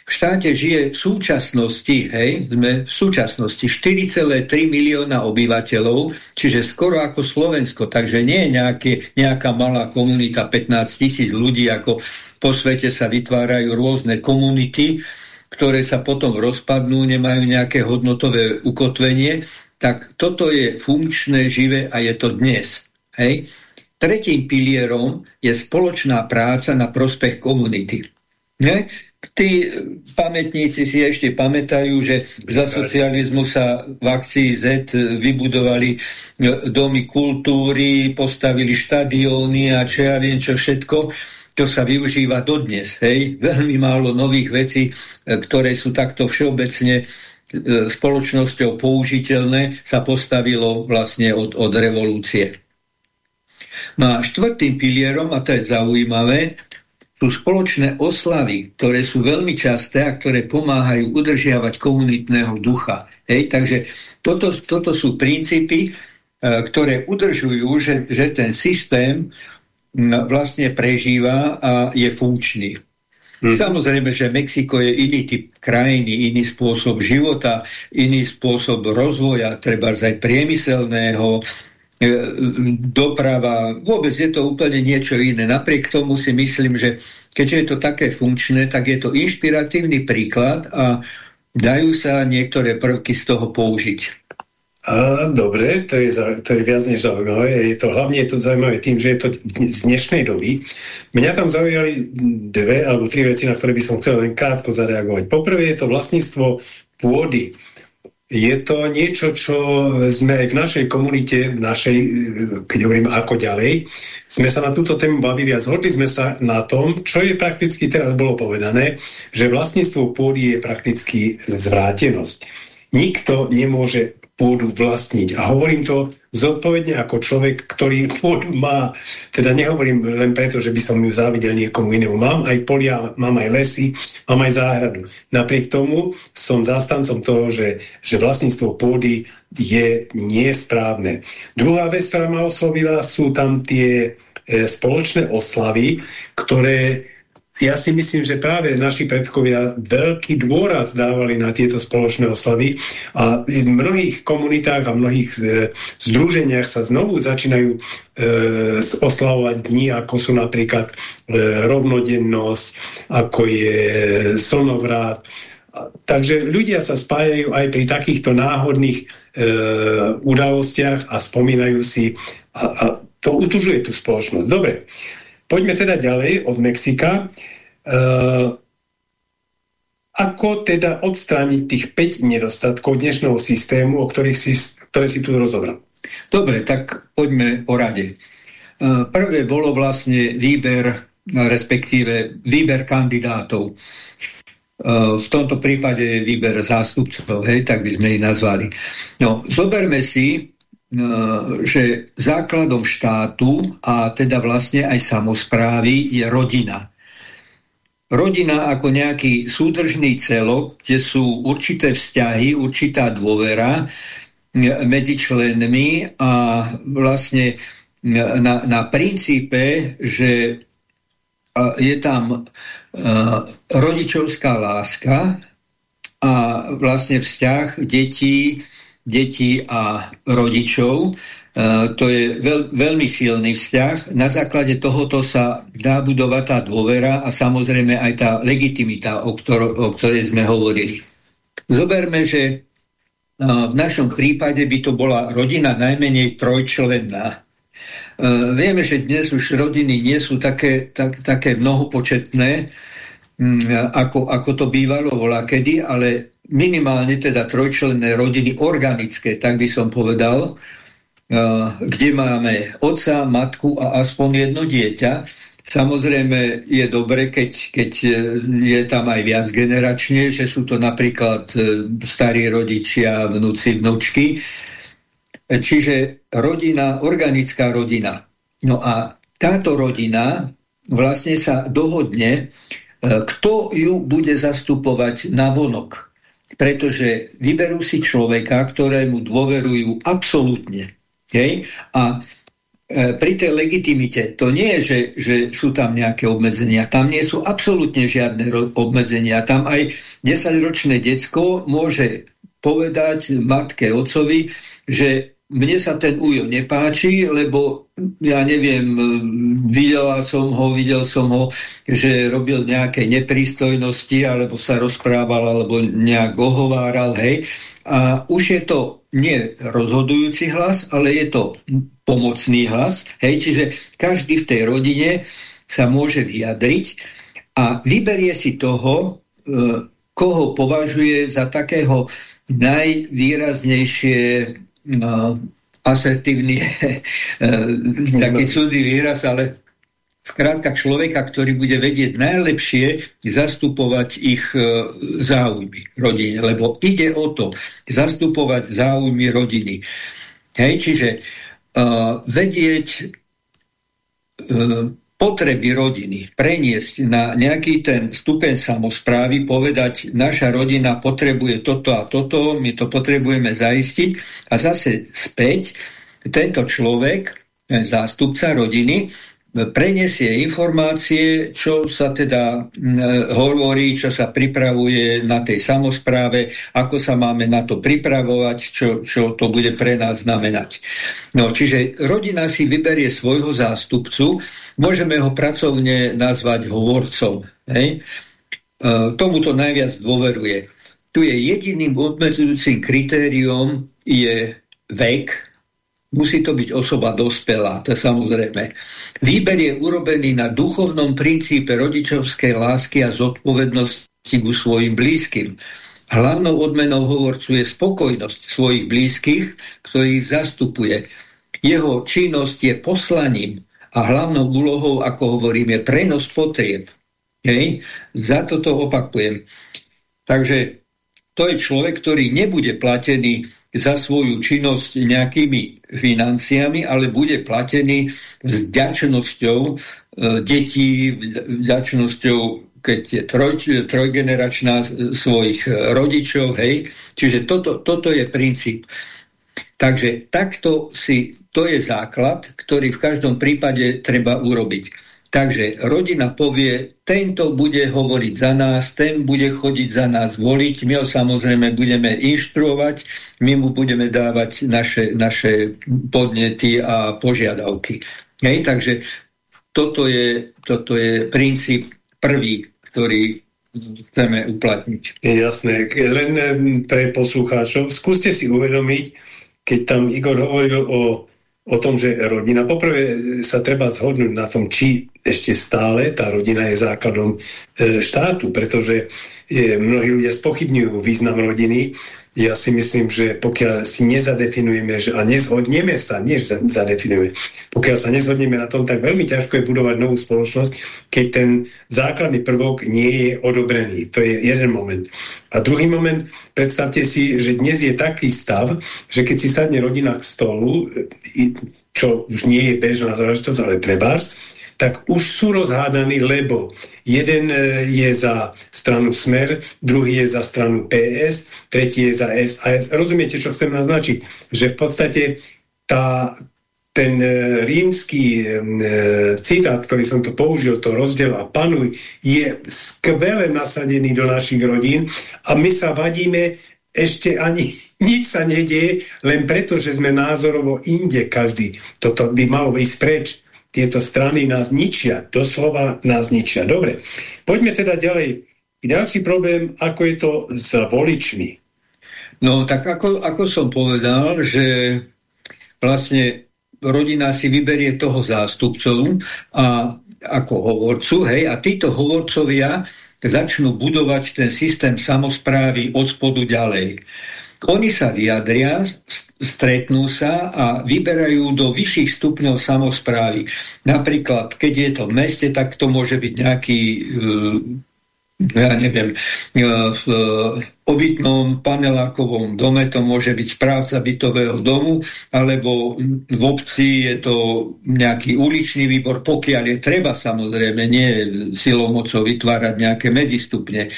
V štáte žije v súčasnosti, hej, sme v súčasnosti 4,3 milióna obyvateľov, čiže skoro ako Slovensko, takže nie je nejaké, nejaká malá komunita 15 tisíc ľudí, ako po svete sa vytvárajú rôzne komunity, ktoré sa potom rozpadnú, nemajú nejaké hodnotové ukotvenie, tak toto je funkčné, živé a je to dnes. Hej? Tretím pilierom je spoločná práca na prospech komunity. Ne? Tí pamätníci si ešte pamätajú, že za socializmu sa v akcii Z vybudovali domy kultúry, postavili štadióny a čo ja viem čo všetko to sa využíva dodnes. Hej? Veľmi málo nových vecí, e, ktoré sú takto všeobecne e, spoločnosťou použiteľné, sa postavilo vlastne od, od revolúcie. No a štvrtým pilierom, a to je zaujímavé, sú spoločné oslavy, ktoré sú veľmi časté a ktoré pomáhajú udržiavať komunitného ducha. Hej, takže toto, toto sú princípy, e, ktoré udržujú, že, že ten systém vlastne prežíva a je funkčný. Hmm. Samozrejme, že Mexiko je iný typ krajiny, iný spôsob života, iný spôsob rozvoja, treba aj priemyselného, doprava, vôbec je to úplne niečo iné. Napriek tomu si myslím, že keďže je to také funkčné, tak je to inšpiratívny príklad a dajú sa niektoré prvky z toho použiť. Dobre, to je, to je viac než zaujímavé. Je to, hlavne je to zaujímavé tým, že je to z dnešnej doby. Mňa tam zaujali dve alebo tri veci, na ktoré by som chcel len krátko zareagovať. Poprvé je to vlastníctvo pôdy. Je to niečo, čo sme aj v našej komunite, v našej, keď hovorím ako ďalej, sme sa na túto tému bavili a zhodli sme sa na tom, čo je prakticky teraz bolo povedané, že vlastníctvo pôdy je prakticky zvrátenosť. Nikto nemôže pôdu vlastniť. A hovorím to zodpovedne ako človek, ktorý pôdu má. Teda nehovorím len preto, že by som ju závidel niekomu inému. Mám aj polia, mám aj lesy, mám aj záhradu. Napriek tomu som zástancom toho, že, že vlastníctvo pôdy je nesprávne. Druhá vec, ktorá ma oslovila, sú tam tie e, spoločné oslavy, ktoré ja si myslím, že práve naši predkovia veľký dôraz dávali na tieto spoločné oslavy a v mnohých komunitách a mnohých e, združeniach sa znovu začínajú e, oslavovať dni, ako sú napríklad e, rovnodennosť, ako je slnovrát. Takže ľudia sa spájajú aj pri takýchto náhodných e, udalostiach a spomínajú si a, a to utužuje tú spoločnosť. Dobre, Poďme teda ďalej od Mexika. Uh, ako teda odstrániť tých 5 nedostatkov dnešného systému, o ktorých si, ktoré si tu rozobral? Dobre, tak poďme o rade. Uh, prvé bolo vlastne výber, respektíve výber kandidátov. Uh, v tomto prípade výber zástupcov, hej, tak by sme ich nazvali. No, zoberme si, že základom štátu a teda vlastne aj samozprávy je rodina. Rodina ako nejaký súdržný celok, kde sú určité vzťahy, určitá dôvera e, medzi členmi a vlastne na, na princípe, že je tam rodičovská láska a vlastne vzťah detí detí a rodičov, to je veľ, veľmi silný vzťah. Na základe tohoto sa dá budovať tá dôvera a samozrejme aj tá legitimita, o, ktor o ktorej sme hovorili. Zoberme, že v našom prípade by to bola rodina najmenej trojčlenná. Vieme, že dnes už rodiny nie sú také, tak, také mnohopočetné, ako, ako to bývalo volá kedy, ale minimálne teda trojčlenné rodiny organické, tak by som povedal, kde máme otca, matku a aspoň jedno dieťa. Samozrejme je dobre, keď, keď e, je tam aj viac generačne, že sú to napríklad e, starí rodičia, vnúci, vnúčky. Čiže rodina, organická rodina. No a táto rodina vlastne sa dohodne, kto ju bude zastupovať na vonok. Pretože vyberú si človeka, ktorému dôverujú absolútne Hej? A e, pri tej legitimite to nie je, že, že sú tam nejaké obmedzenia. Tam nie sú absolútne žiadne obmedzenia. Tam aj 10-ročné decko môže povedať matke, ocovi, že mne sa ten ujo nepáči, lebo ja neviem, videla som ho, videl som ho, že robil nejaké neprístojnosti, alebo sa rozprával, alebo nejak ohováral, hej. A už je to nie rozhodujúci hlas, ale je to pomocný hlas. Hej, čiže každý v tej rodine sa môže vyjadriť a vyberie si toho, e, koho považuje za takého najvýraznejšie asertívny, e, taký súdny výraz, ale Skrátka človeka, ktorý bude vedieť najlepšie zastupovať ich e, záujmy rodine, lebo ide o to, zastupovať záujmy rodiny. Hej, čiže uh, vedieť uh, potreby rodiny preniesť na nejaký ten stupeň samozprávy, povedať, naša rodina potrebuje toto a toto, my to potrebujeme zaistiť. A zase späť tento človek, zástupca rodiny, prenesie informácie, čo sa teda hovorí, čo sa pripravuje na tej samozpráve, ako sa máme na to pripravovať, čo, čo to bude pre nás znamenať. No, čiže rodina si vyberie svojho zástupcu, môžeme ho pracovne nazvať hovorcom. Hej? E, tomuto najviac dôveruje. Tu je jediným obmedzujúcim kritériom je vek, Musí to byť osoba dospelá, to samozrejme. Výber je urobený na duchovnom princípe rodičovskej lásky a zodpovednosti ku svojim blízkym. Hlavnou odmenou hovorcu je spokojnosť svojich blízkych, ktorých zastupuje. Jeho činnosť je poslaním a hlavnou úlohou, ako hovorím, je prenos potrieb. Hej? Za toto opakujem. Takže to je človek, ktorý nebude platený za svoju činnosť nejakými financiami, ale bude platený vďačnosťou e, detí, vďačnosťou keď je troj, trojgeneračná svojich rodičov, hej. Čiže toto, toto je princíp. Takže takto si, to je základ, ktorý v každom prípade treba urobiť. Takže rodina povie, tento bude hovoriť za nás, ten bude chodiť za nás voliť, my ho samozrejme budeme inštruovať, my mu budeme dávať naše, naše podnety a požiadavky. Hej, takže toto je, toto je princíp prvý, ktorý chceme uplatniť. Jasné. Len pre poslucháčov, skúste si uvedomiť, keď tam Igor hovoril o o tom, že rodina, poprvé sa treba zhodnúť na tom, či ešte stále tá rodina je základom e, štátu, pretože e, mnohí ľudia spochybňujú význam rodiny ja si myslím, že pokiaľ si nezadefinujeme že, a nezhodneme sa, nie zadefinujeme, pokiaľ sa nezhodneme na tom, tak veľmi ťažko je budovať novú spoločnosť, keď ten základný prvok nie je odobrený. To je jeden moment. A druhý moment, predstavte si, že dnes je taký stav, že keď si sadne rodina k stolu, čo už nie je bežná záležitosť, ale trebárs, tak už sú rozhádaní, lebo jeden e, je za stranu Smer, druhý je za stranu PS, tretí je za SAS. Rozumiete, čo chcem naznačiť? Že v podstate tá, ten e, rímsky e, citát, ktorý som to použil, to rozdiel a panuj, je skvele nasadený do našich rodín a my sa vadíme ešte ani nič sa nedieje, len preto, že sme názorovo inde každý. Toto by malo ísť preč. Tieto strany nás ničia, doslova nás ničia. Dobre, poďme teda ďalej. Ďalší problém, ako je to s voličmi. No tak ako, ako som povedal, že vlastne rodina si vyberie toho zástupcov a ako hovorcu, hej, a títo hovorcovia začnú budovať ten systém samozprávy od spodu ďalej. Oni sa vyjadria, stretnú sa a vyberajú do vyšších stupňov samozprávy. Napríklad, keď je to v meste, tak to môže byť nejaký ja neviem, v obytnom panelákovom dome to môže byť správca bytového domu, alebo v obci je to nejaký uličný výbor, pokiaľ je treba samozrejme, nie silou mocou vytvárať nejaké medzistupne.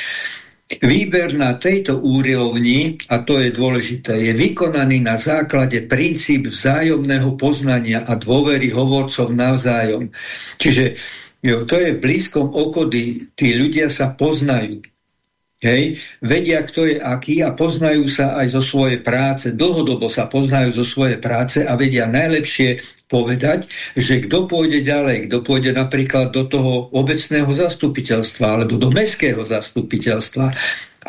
Výber na tejto úrovni, a to je dôležité, je vykonaný na základe princíp vzájomného poznania a dôvery hovorcov navzájom. Čiže Jo, to je v blízkom okolí. Tí ľudia sa poznajú. Hej, vedia, kto je aký a poznajú sa aj zo svojej práce. Dlhodobo sa poznajú zo svojej práce a vedia najlepšie povedať, že kto pôjde ďalej, kto pôjde napríklad do toho obecného zastupiteľstva alebo do mestského zastupiteľstva.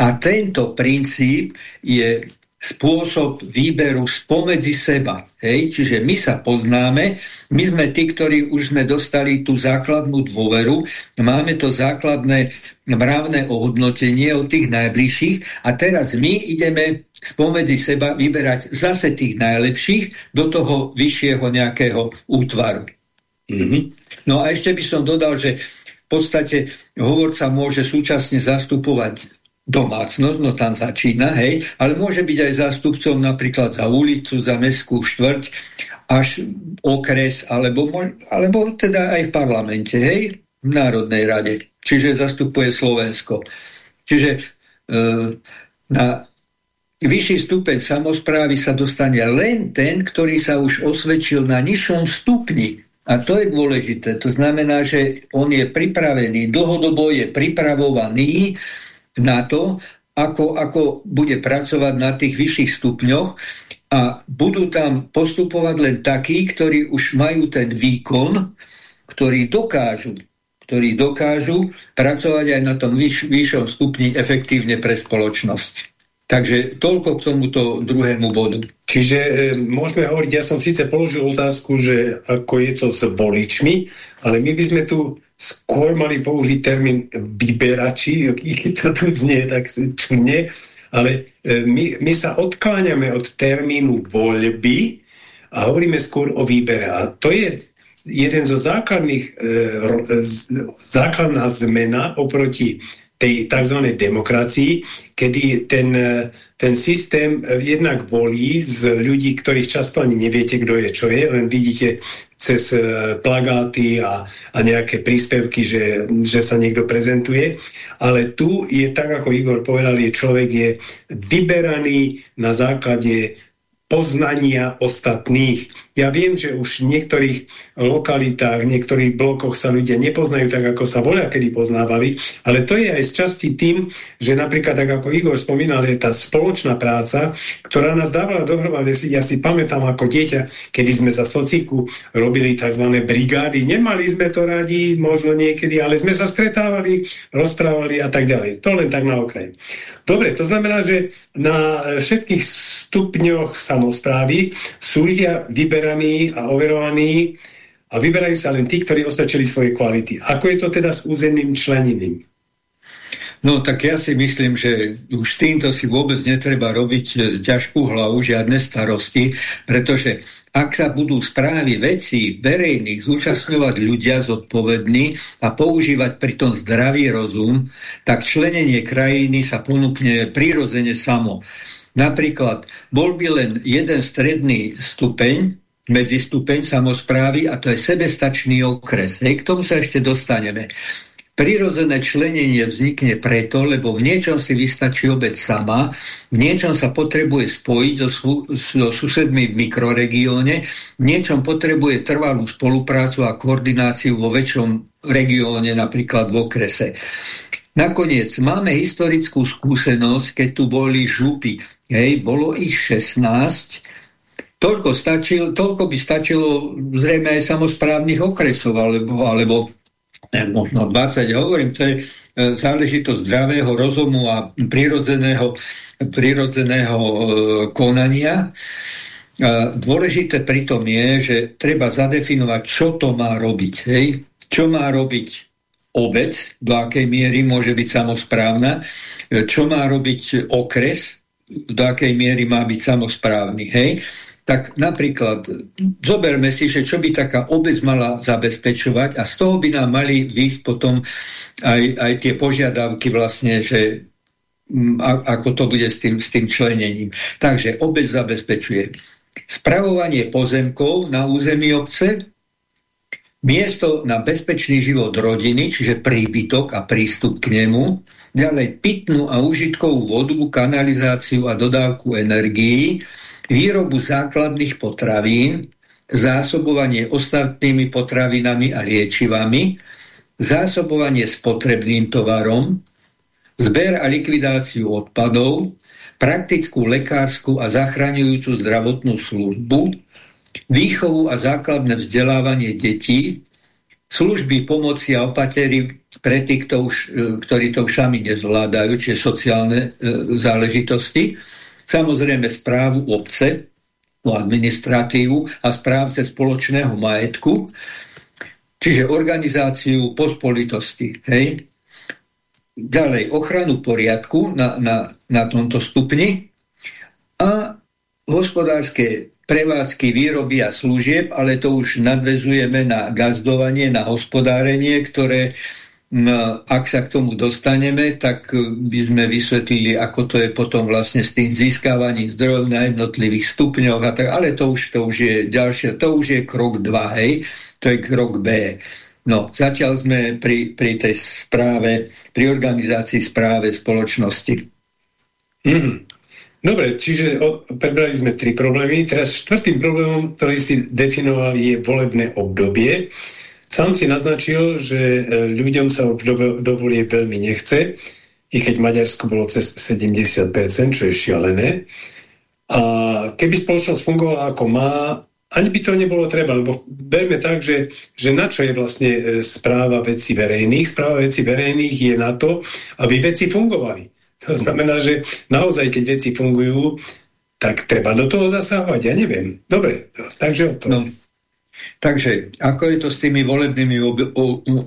A tento princíp je spôsob výberu spomedzi seba. Hej? Čiže my sa poznáme, my sme tí, ktorí už sme dostali tú základnú dôveru, máme to základné mravné ohodnotenie od tých najbližších a teraz my ideme spomedzi seba vyberať zase tých najlepších do toho vyššieho nejakého útvaru. Mm-hmm. No a ešte by som dodal, že v podstate hovorca môže súčasne zastupovať domácnosť, no tam začína, hej, ale môže byť aj zástupcom napríklad za ulicu, za mestskú štvrť, až okres, alebo, alebo teda aj v parlamente, hej, v Národnej rade. Čiže zastupuje Slovensko. Čiže e, na vyšší stupeň samozprávy sa dostane len ten, ktorý sa už osvedčil na nižšom stupni. A to je dôležité. To znamená, že on je pripravený, dlhodobo je pripravovaný na to, ako, ako bude pracovať na tých vyšších stupňoch a budú tam postupovať len takí, ktorí už majú ten výkon, ktorí dokážu ktorí dokážu pracovať aj na tom vyš, vyššom stupni efektívne pre spoločnosť. Takže toľko k tomuto druhému bodu. Čiže e, môžeme hovoriť, ja som síce položil otázku, že ako je to s voličmi, ale my by sme tu skôr mali použiť termín vyberači, keď to tu znie tak čudne, ale e, my, my sa odkláňame od termínu voľby a hovoríme skôr o výbere. A to je jeden zo základných, e, základná zmena oproti tej tzv. demokracii, kedy ten, ten systém jednak volí z ľudí, ktorých často ani neviete, kto je, čo je, len vidíte cez e, plagáty a, a nejaké príspevky, že, že sa niekto prezentuje. Ale tu je tak, ako Igor povedal, je človek je vyberaný na základe poznania ostatných. Ja viem, že už v niektorých lokalitách, v niektorých blokoch sa ľudia nepoznajú tak, ako sa voľa kedy poznávali, ale to je aj z časti tým, že napríklad, tak ako Igor spomínal, je tá spoločná práca, ktorá nás dávala dohromady. Ja si pamätám ako dieťa, kedy sme za sociku robili tzv. brigády. Nemali sme to radi, možno niekedy, ale sme sa stretávali, rozprávali a tak ďalej. To len tak na okraj. Dobre, to znamená, že na všetkých stupňoch samozprávy sú ľudia vyberaní a overovaní a vyberajú sa len tí, ktorí ostačili svoje kvality. Ako je to teda s územným členením? No tak ja si myslím, že už týmto si vôbec netreba robiť e, ťažkú hlavu, žiadne starosti, pretože ak sa budú správy veci verejných zúčastňovať ľudia zodpovední a používať pritom zdravý rozum, tak členenie krajiny sa ponúkne prirodzene samo. Napríklad, bol by len jeden stredný stupeň, medzistupeň samozprávy a to je sebestačný okres. Hej, k tomu sa ešte dostaneme. Prirodzené členenie vznikne preto, lebo v niečom si vystačí obec sama, v niečom sa potrebuje spojiť so, so susedmi v mikroregióne, v niečom potrebuje trvalú spoluprácu a koordináciu vo väčšom regióne, napríklad v okrese. Nakoniec máme historickú skúsenosť, keď tu boli župy. Hej, bolo ich 16. Toľko, stačil, toľko by stačilo zrejme aj samozprávnych okresov, alebo, alebo ne, možno 20, hovorím, to je e, záležitosť zdravého rozumu a prirodzeného, prirodzeného e, konania. Dôležité pritom je, že treba zadefinovať, čo to má robiť. Hej? Čo má robiť obec, do akej miery môže byť samozprávna, čo má robiť okres, do akej miery má byť samozprávny. Hej? Tak napríklad, zoberme si, že čo by taká obec mala zabezpečovať a z toho by nám mali výsť potom aj, aj tie požiadavky vlastne, že ako to bude s tým, s tým členením. Takže obec zabezpečuje spravovanie pozemkov na území obce, miesto na bezpečný život rodiny, čiže príbytok a prístup k nemu, ďalej pitnú a užitkovú vodu, kanalizáciu a dodávku energií, výrobu základných potravín, zásobovanie ostatnými potravinami a liečivami, zásobovanie spotrebným tovarom, zber a likvidáciu odpadov, praktickú lekárskú a zachraňujúcu zdravotnú službu, výchovu a základné vzdelávanie detí, služby pomoci a opatery pre tých, e, ktorí to už sami nezvládajú, čiže sociálne e, záležitosti, samozrejme správu obce, administratívu a správce spoločného majetku, čiže organizáciu pospolitosti. Hej? ďalej ochranu poriadku na, na, na tomto stupni a hospodárske prevádzky výroby a služieb, ale to už nadvezujeme na gazdovanie, na hospodárenie, ktoré ak sa k tomu dostaneme, tak by sme vysvetlili, ako to je potom vlastne s tým získavaním zdrojov na jednotlivých stupňoch a tak, ale to už, to už je ďalšie, to už je krok 2, hej, to je krok B. No, zatiaľ sme pri, pri tej správe, pri organizácii správe spoločnosti. Mm. Dobre, čiže o, prebrali sme tri problémy. Teraz štvrtým problémom, ktorý si definoval, je volebné obdobie. Sám si naznačil, že e, ľuďom sa už do, do volie veľmi nechce, i keď Maďarsko bolo cez 70%, čo je šialené. A keby spoločnosť fungovala ako má, ani by to nebolo treba, lebo berme tak, že, že na čo je vlastne e, správa veci verejných. Správa veci verejných je na to, aby veci fungovali. To znamená, že naozaj, keď veci fungujú, tak treba do toho zasahovať. Ja neviem. Dobre, takže o to. No. Takže, ako je to s tými volebnými ob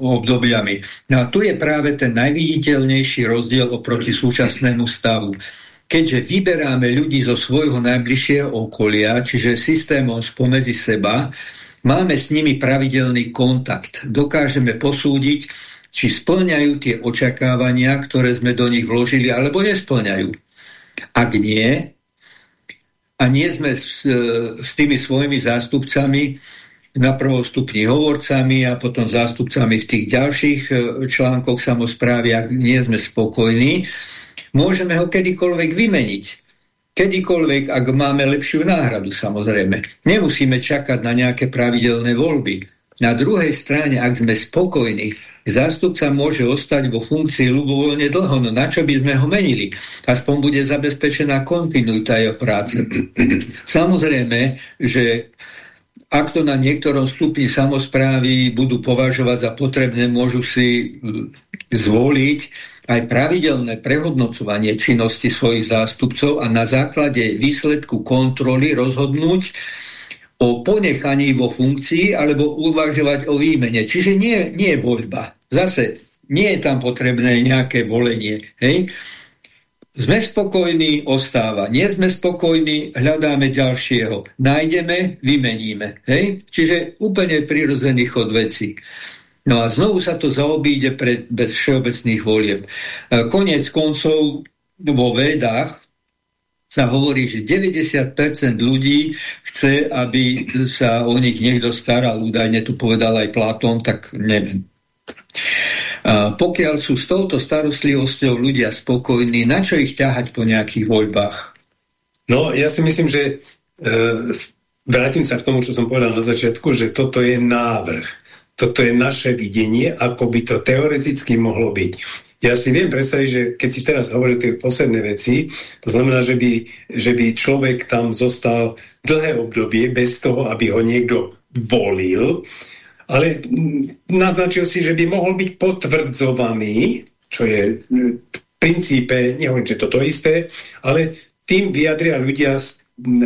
obdobiami? No a tu je práve ten najviditeľnejší rozdiel oproti súčasnému stavu keďže vyberáme ľudí zo svojho najbližšieho okolia, čiže systémom spomedzi seba, máme s nimi pravidelný kontakt. Dokážeme posúdiť, či splňajú tie očakávania, ktoré sme do nich vložili, alebo nesplňajú. Ak nie, a nie sme s, s tými svojimi zástupcami na prvom stupni hovorcami a potom zástupcami v tých ďalších e, článkoch samozprávy, ak nie sme spokojní, Môžeme ho kedykoľvek vymeniť. Kedykoľvek, ak máme lepšiu náhradu, samozrejme. Nemusíme čakať na nejaké pravidelné voľby. Na druhej strane, ak sme spokojní, zástupca môže ostať vo funkcii ľubovoľne dlho, no na čo by sme ho menili? Aspoň bude zabezpečená kontinuita jeho práce. Samozrejme, že ak to na niektorom stupni samozprávy budú považovať za potrebné, môžu si zvoliť aj pravidelné prehodnocovanie činnosti svojich zástupcov a na základe výsledku kontroly rozhodnúť o ponechaní vo funkcii alebo uvažovať o výmene. Čiže nie, nie je voľba. Zase nie je tam potrebné nejaké volenie. Hej? Sme spokojní, ostáva. Nie sme spokojní, hľadáme ďalšieho. Nájdeme, vymeníme. Hej? Čiže úplne prirodzený chod veci. No a znovu sa to zaobíde pre, bez všeobecných volieb. E, Konec koncov vo vedách sa hovorí, že 90% ľudí chce, aby sa o nich niekto staral, údajne tu povedal aj Platón, tak neviem. Pokiaľ sú s touto starostlivosťou ľudia spokojní, na čo ich ťahať po nejakých voľbách? No, ja si myslím, že e, vrátim sa k tomu, čo som povedal na začiatku, že toto je návrh toto je naše videnie, ako by to teoreticky mohlo byť. ja si viem predstaviť, že keď si teraz hovoril tie posledné veci, to znamená, že by, že by človek tam zostal dlhé obdobie bez toho, aby ho niekto volil, ale naznačil si, že by mohol byť potvrdzovaný, čo je v princípe, nehovorím, že toto isté, ale tým vyjadria ľudia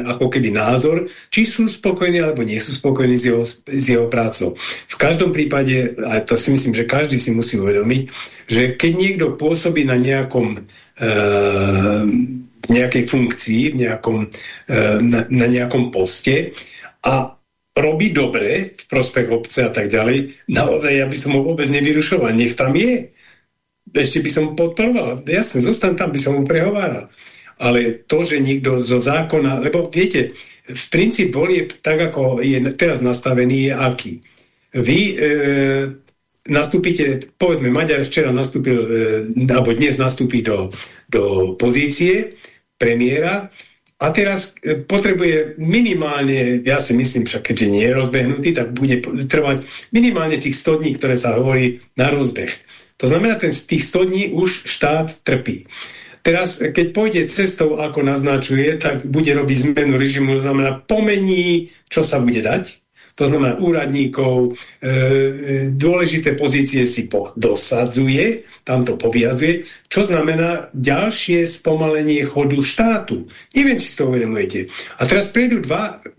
ako keby názor, či sú spokojní alebo nie sú spokojní s jeho, s jeho prácou. V každom prípade, a to si myslím, že každý si musí uvedomiť, že keď niekto pôsobí na nejakom e, nejakej funkcii, v nejakom, e, na, na nejakom poste a robí dobre v prospech obce a tak ďalej, naozaj ja by som ho vôbec nevyrušoval. Nech tam je. Ešte by som ho podporoval. Jasne, zostan tam, by som mu prehováral ale to, že niekto zo zákona, lebo viete, v princíp volieb, tak ako je teraz nastavený, je aký. Vy e, nastúpite, povedzme, Maďar včera nastúpil, e, alebo dnes nastúpi do, do pozície premiéra a teraz e, potrebuje minimálne, ja si myslím, však keďže nie je rozbehnutý, tak bude trvať minimálne tých 100 dní, ktoré sa hovorí na rozbeh. To znamená, ten, tých 100 dní už štát trpí. Teraz, keď pôjde cestou, ako naznačuje, tak bude robiť zmenu režimu, to znamená pomení, čo sa bude dať. To znamená úradníkov, e, e, dôležité pozície si dosadzuje, tam to poviadzuje, čo znamená ďalšie spomalenie chodu štátu. Neviem, či si to uvedomujete. A teraz prejdú 2-3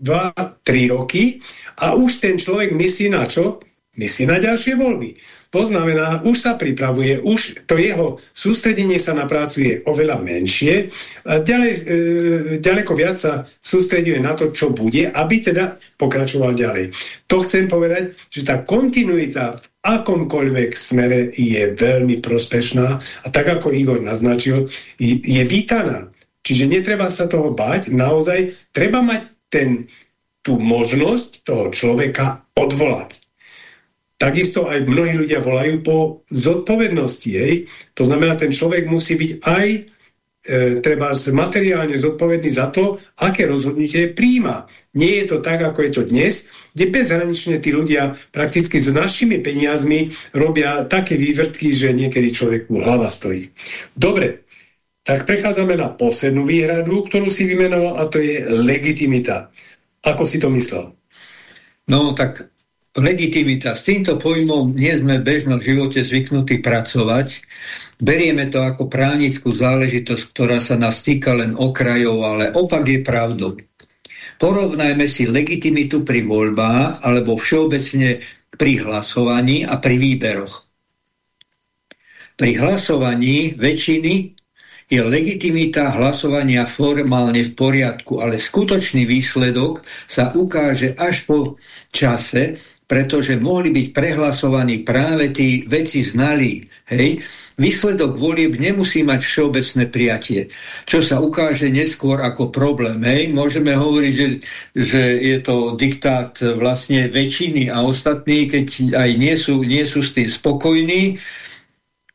roky a už ten človek myslí na čo? Myslí na ďalšie voľby. To znamená, už sa pripravuje, už to jeho sústredenie sa na prácu je oveľa menšie. A ďalej, e, ďaleko viac sa sústreduje na to, čo bude, aby teda pokračoval ďalej. To chcem povedať, že tá kontinuita v akomkoľvek smere je veľmi prospešná a tak ako Igor naznačil, je, je vítaná. Čiže netreba sa toho báť, naozaj treba mať ten, tú možnosť toho človeka odvolať. Takisto aj mnohí ľudia volajú po zodpovednosti. Jej. To znamená, ten človek musí byť aj e, treba materiálne zodpovedný za to, aké rozhodnutie príjma. Nie je to tak, ako je to dnes, kde bezhranične tí ľudia prakticky s našimi peniazmi robia také vývrtky, že niekedy človeku hlava stojí. Dobre, tak prechádzame na poslednú výhradu, ktorú si vymenoval, a to je legitimita. Ako si to myslel? No, tak legitimita. S týmto pojmom nie sme v bežnom živote zvyknutí pracovať. Berieme to ako pránickú záležitosť, ktorá sa nás týka len okrajov, ale opak je pravdou. Porovnajme si legitimitu pri voľbách alebo všeobecne pri hlasovaní a pri výberoch. Pri hlasovaní väčšiny je legitimita hlasovania formálne v poriadku, ale skutočný výsledok sa ukáže až po čase, pretože mohli byť prehlasovaní práve tí veci znali. Hej? Výsledok volieb nemusí mať všeobecné prijatie, čo sa ukáže neskôr ako problém. Hej? Môžeme hovoriť, že, že je to diktát vlastne väčšiny a ostatní, keď aj nie sú, nie sú s tým spokojní,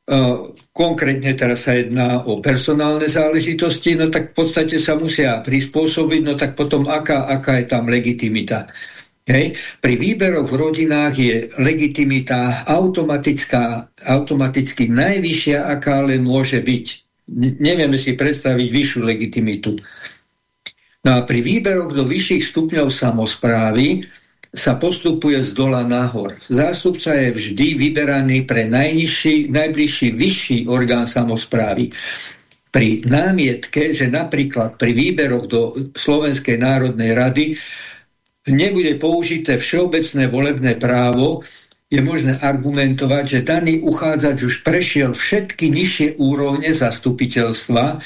Uh, konkrétne teraz sa jedná o personálne záležitosti, no tak v podstate sa musia prispôsobiť, no tak potom aká, aká je tam legitimita. Hej. Pri výberoch v rodinách je legitimita automatická, automaticky najvyššia, aká len môže byť. Nevieme si predstaviť vyššiu legitimitu. No a pri výberoch do vyšších stupňov samozprávy sa postupuje z dola nahor. Zástupca je vždy vyberaný pre najnižší, najbližší vyšší orgán samozprávy. Pri námietke, že napríklad pri výberoch do Slovenskej národnej rady nebude použité všeobecné volebné právo, je možné argumentovať, že daný uchádzač už prešiel všetky nižšie úrovne zastupiteľstva,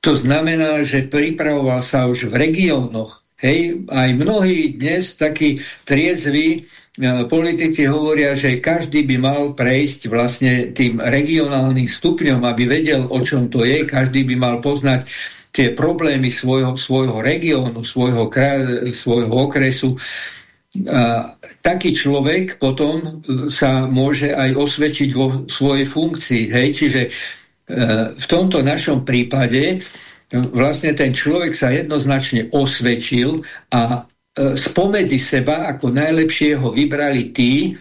to znamená, že pripravoval sa už v regiónoch. Hej, aj mnohí dnes takí triezví e, politici hovoria, že každý by mal prejsť vlastne tým regionálnym stupňom, aby vedel, o čom to je. Každý by mal poznať tie problémy svojho, svojho regiónu, svojho, svojho okresu, a taký človek potom sa môže aj osvedčiť vo svojej funkcii. Hej? Čiže e, v tomto našom prípade vlastne ten človek sa jednoznačne osvedčil a e, spomedzi seba ako najlepšie ho vybrali tí,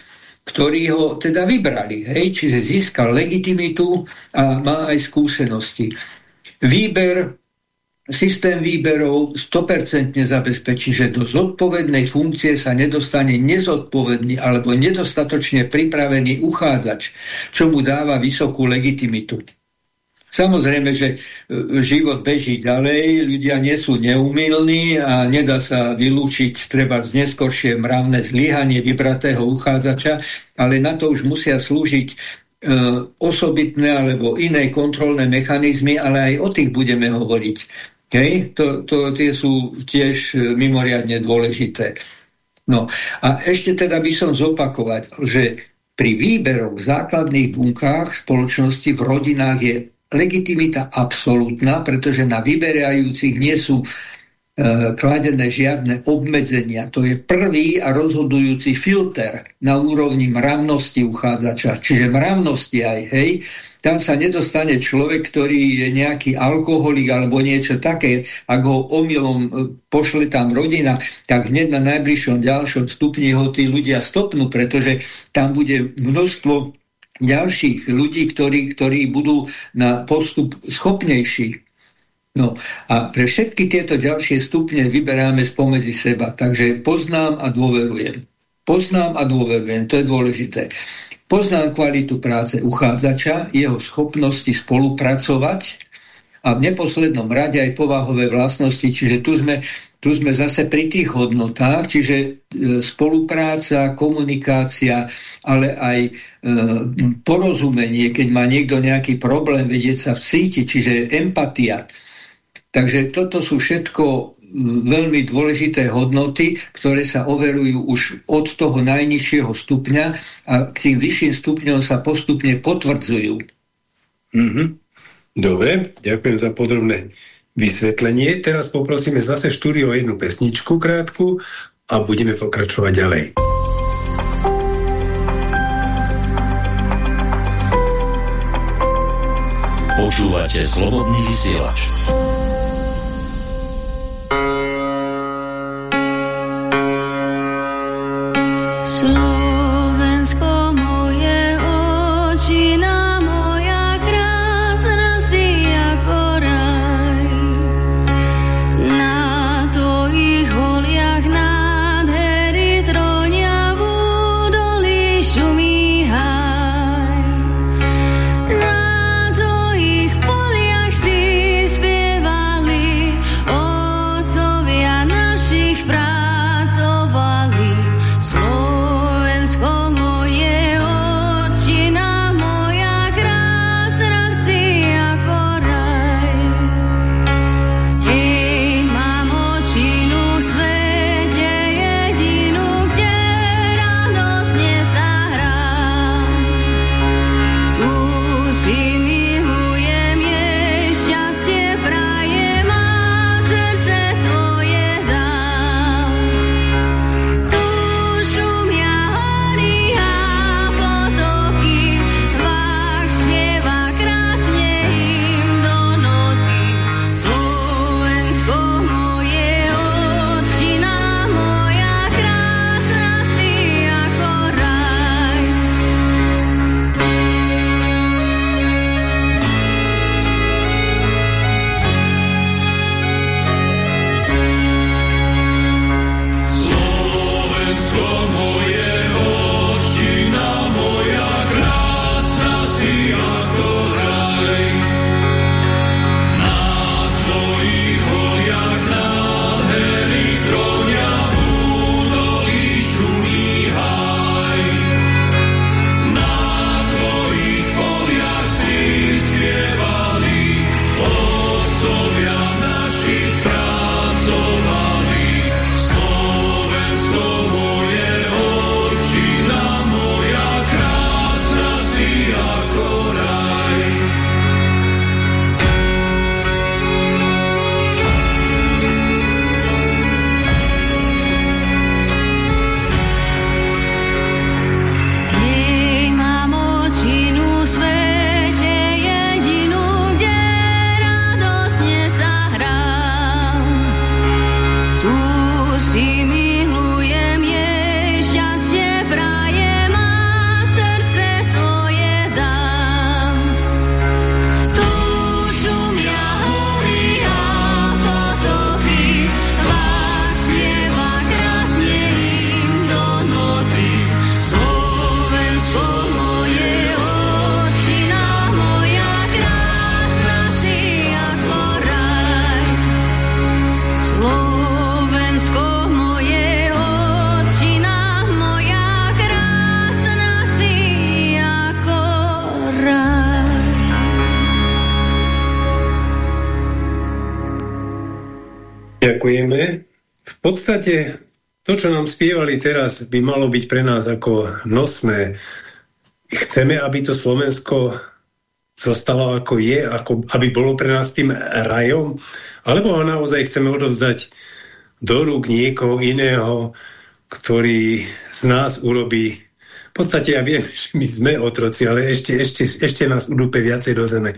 ktorí ho teda vybrali. Hej? Čiže získal legitimitu a má aj skúsenosti. Výber systém výberov 100% zabezpečí, že do zodpovednej funkcie sa nedostane nezodpovedný alebo nedostatočne pripravený uchádzač, čo mu dáva vysokú legitimitu. Samozrejme, že e, život beží ďalej, ľudia nie sú neumilní a nedá sa vylúčiť treba z neskoršie mravné zlyhanie vybratého uchádzača, ale na to už musia slúžiť e, osobitné alebo iné kontrolné mechanizmy, ale aj o tých budeme hovoriť. Hej? To, to, tie sú tiež e, mimoriadne dôležité. No a ešte teda by som zopakovať, že pri výberoch v základných bunkách spoločnosti v rodinách je legitimita absolútna, pretože na vyberajúcich nie sú kladené žiadne obmedzenia. To je prvý a rozhodujúci filter na úrovni mravnosti uchádzača. Čiže mravnosti aj, hej, tam sa nedostane človek, ktorý je nejaký alkoholik alebo niečo také, ak ho omylom e, pošle tam rodina, tak hneď na najbližšom ďalšom stupni ho tí ľudia stopnú, pretože tam bude množstvo ďalších ľudí, ktorí, ktorí budú na postup schopnejší. No a pre všetky tieto ďalšie stupne vyberáme spomedzi seba. Takže poznám a dôverujem. Poznám a dôverujem, to je dôležité. Poznám kvalitu práce uchádzača, jeho schopnosti spolupracovať a v neposlednom rade aj povahové vlastnosti, čiže tu sme, tu sme zase pri tých hodnotách, čiže e, spolupráca, komunikácia, ale aj e, porozumenie, keď má niekto nejaký problém, vedieť sa vcítiť, čiže empatia Takže toto sú všetko veľmi dôležité hodnoty, ktoré sa overujú už od toho najnižšieho stupňa a k tým vyšším stupňom sa postupne potvrdzujú. Mm-hmm. Dobre, ďakujem za podrobné vysvetlenie. Teraz poprosíme zase štúdio o jednu pesničku krátku a budeme pokračovať ďalej. Počúvate slobodný vysielač. Ďakujeme. V podstate to, čo nám spievali teraz, by malo byť pre nás ako nosné. Chceme, aby to Slovensko zostalo ako je, ako, aby bolo pre nás tým rajom, alebo ho naozaj chceme odovzdať do rúk niekoho iného, ktorý z nás urobí v podstate ja viem, že my sme otroci, ale ešte, ešte, ešte nás udúpe viacej do zeme.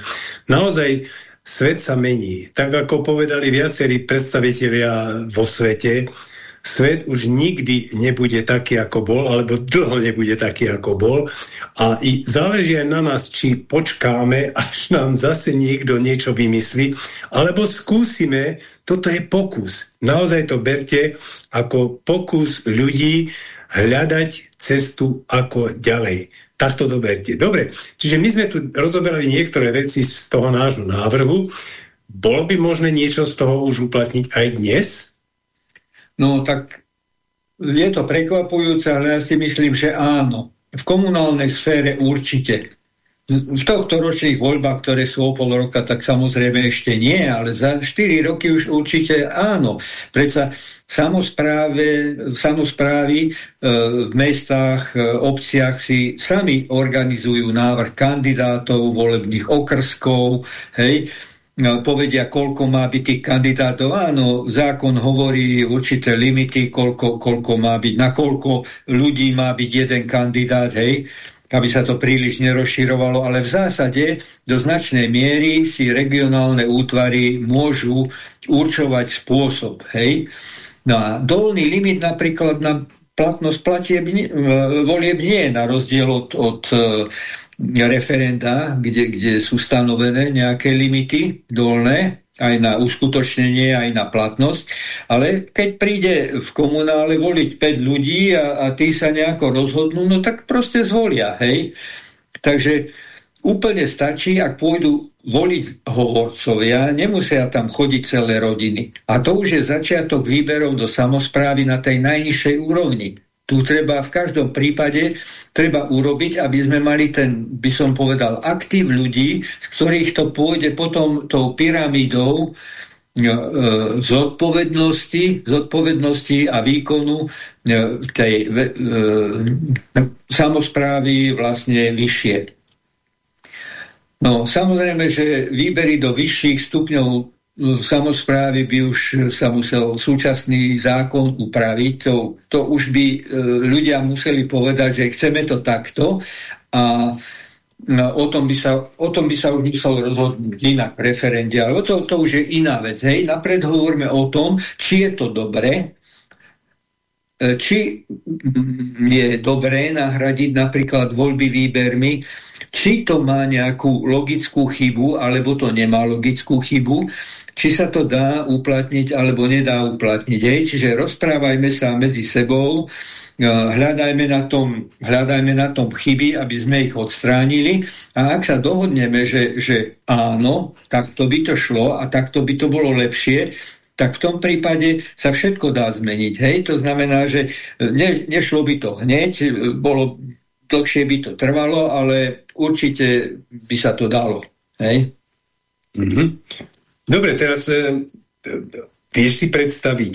Naozaj svet sa mení. Tak ako povedali viacerí predstavitelia vo svete, svet už nikdy nebude taký, ako bol, alebo dlho nebude taký, ako bol. A i záleží aj na nás, či počkáme, až nám zase niekto niečo vymyslí, alebo skúsime, toto je pokus. Naozaj to berte ako pokus ľudí hľadať cestu ako ďalej. Takto to berte. Dobre, čiže my sme tu rozoberali niektoré veci z toho nášho návrhu. Bolo by možné niečo z toho už uplatniť aj dnes? No tak je to prekvapujúce, ale ja si myslím, že áno. V komunálnej sfére určite. V tohto ročných voľbách, ktoré sú o pol roka, tak samozrejme ešte nie, ale za 4 roky už určite áno. Predsa samozprávy, samozprávy e, v mestách, e, obciach si sami organizujú návrh kandidátov, volebných okrskov, hej, No, povedia, koľko má byť tých kandidátov. Áno, zákon hovorí určité limity, koľko, koľko má byť, na koľko ľudí má byť jeden kandidát, hej, aby sa to príliš nerozširovalo, ale v zásade do značnej miery si regionálne útvary môžu určovať spôsob, hej. No a dolný limit napríklad na platnosť platieb, volieb nie na rozdiel od, od referenda, kde, kde sú stanovené nejaké limity dolné, aj na uskutočnenie, aj na platnosť. Ale keď príde v komunále voliť 5 ľudí a, a tí sa nejako rozhodnú, no tak proste zvolia, hej. Takže úplne stačí, ak pôjdu voliť hovorcovia, nemusia tam chodiť celé rodiny. A to už je začiatok výberov do samozprávy na tej najnižšej úrovni tu treba v každom prípade treba urobiť, aby sme mali ten, by som povedal, aktív ľudí, z ktorých to pôjde potom tou pyramidou e, zodpovednosti, zodpovednosti a výkonu e, tej e, samozprávy vlastne vyššie. No, samozrejme, že výbery do vyšších stupňov samozprávy by už sa musel súčasný zákon upraviť. To, to už by e, ľudia museli povedať, že chceme to takto a no, o tom by sa, o tom by sa už musel rozhodnúť inak referende, ale to, to už je iná vec. Hej. Napred hovoríme o tom, či je to dobré, e, či je dobré nahradiť napríklad voľby výbermi, či to má nejakú logickú chybu, alebo to nemá logickú chybu či sa to dá uplatniť alebo nedá uplatniť. Hej? Čiže rozprávajme sa medzi sebou, e, hľadajme na, tom, hľadajme na tom chyby, aby sme ich odstránili a ak sa dohodneme, že, že áno, tak to by to šlo a takto by to bolo lepšie, tak v tom prípade sa všetko dá zmeniť. Hej? To znamená, že ne, nešlo by to hneď, bolo dlhšie by to trvalo, ale určite by sa to dalo. Hej? Mm -hmm. Dobre, teraz e, vieš si predstaviť,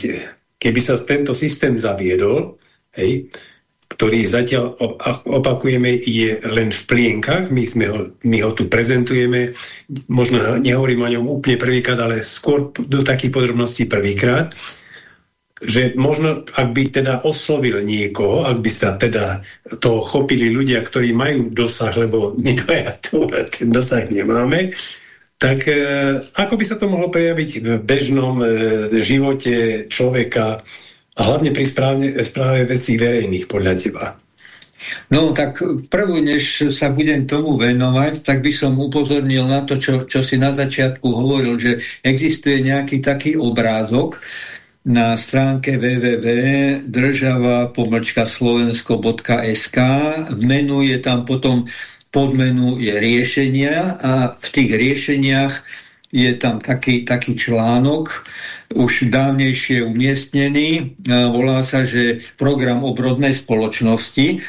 keby sa tento systém zaviedol, hej, ktorý zatiaľ opakujeme, je len v plienkach, my, sme ho, my ho tu prezentujeme, možno nehovorím o ňom úplne prvýkrát, ale skôr do takých podrobností prvýkrát, že možno, ak by teda oslovil niekoho, ak by sa teda to chopili ľudia, ktorí majú dosah, lebo my ten dosah nemáme, tak e, ako by sa to mohlo prejaviť v bežnom e, živote človeka a hlavne pri správne, správe vecí verejných podľa teba? No tak prvú, než sa budem tomu venovať, tak by som upozornil na to, čo, čo si na začiatku hovoril, že existuje nejaký taký obrázok na stránke www.država.slovensko.sk v menu je tam potom podmenu je riešenia a v tých riešeniach je tam taký, taký článok, už dávnejšie umiestnený, volá sa, že program obrodnej spoločnosti.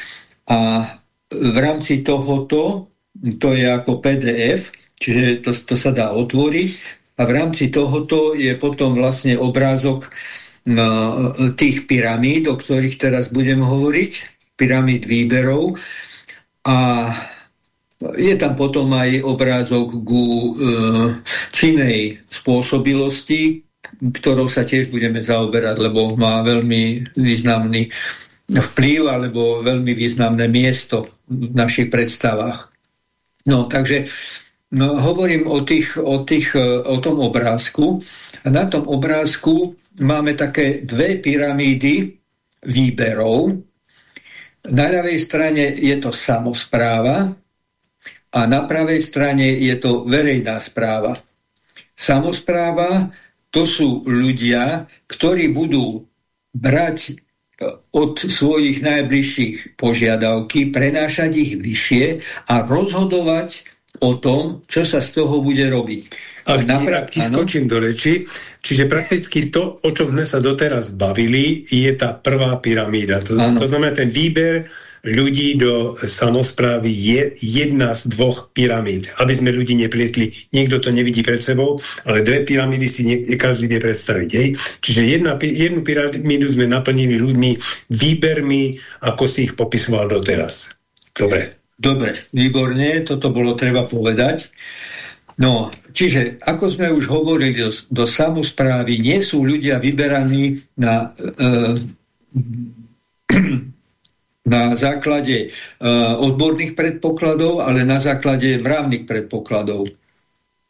A v rámci tohoto, to je ako PDF, čiže to, to sa dá otvoriť, a v rámci tohoto je potom vlastne obrázok tých pyramíd, o ktorých teraz budem hovoriť, pyramíd výberov. A je tam potom aj obrázok ku e, činej spôsobilosti, ktorou sa tiež budeme zaoberať, lebo má veľmi významný vplyv alebo veľmi významné miesto v našich predstavách. No, takže no, hovorím o, tých, o, tých, o tom obrázku. A na tom obrázku máme také dve pyramídy výberov. Na ľavej strane je to samozpráva, a na pravej strane je to verejná správa. Samozpráva to sú ľudia, ktorí budú brať e, od svojich najbližších požiadavky, prenášať ich vyššie a rozhodovať o tom, čo sa z toho bude robiť. Ak ti, Napra- ak ti skočím do reči, čiže prakticky to, o čom sme sa doteraz bavili, je tá prvá pyramída. To, to znamená ten výber ľudí do samozprávy je jedna z dvoch pyramíd. Aby sme ľudí neplietli, niekto to nevidí pred sebou, ale dve pyramídy si nie, každý vie predstaviť. Hej? Čiže jedna, jednu pyramídu sme naplnili ľuďmi výbermi, ako si ich popisoval doteraz. Dobre. Dobre, výborne, toto bolo treba povedať. No, čiže ako sme už hovorili, do, do samozprávy nie sú ľudia vyberaní na e, na základe uh, odborných predpokladov, ale na základe mravných predpokladov.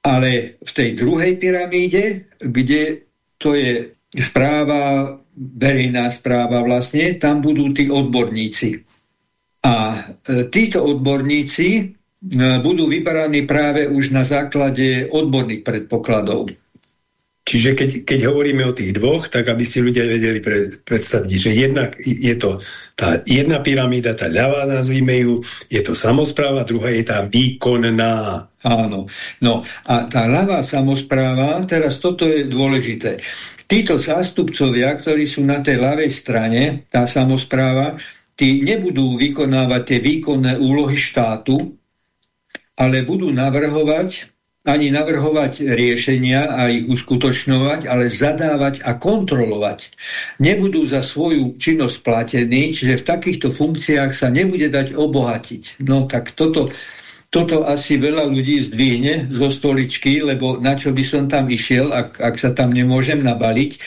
Ale v tej druhej pyramíde, kde to je správa, verejná správa vlastne, tam budú tí odborníci. A uh, títo odborníci uh, budú vyberaní práve už na základe odborných predpokladov. Čiže keď, keď hovoríme o tých dvoch, tak aby si ľudia vedeli pre, predstaviť, že jedna je to tá jedna pyramída, tá ľavá nazvime ju, je to samozpráva, druhá je tá výkonná. Áno. No a tá ľavá samozpráva, teraz toto je dôležité. Títo zástupcovia, ktorí sú na tej ľavej strane, tá samozpráva, tí nebudú vykonávať tie výkonné úlohy štátu, ale budú navrhovať ani navrhovať riešenia a ich uskutočňovať, ale zadávať a kontrolovať. Nebudú za svoju činnosť platení, čiže v takýchto funkciách sa nebude dať obohatiť. No tak toto, toto asi veľa ľudí zdvihne zo stoličky, lebo na čo by som tam išiel, ak, ak sa tam nemôžem nabaliť.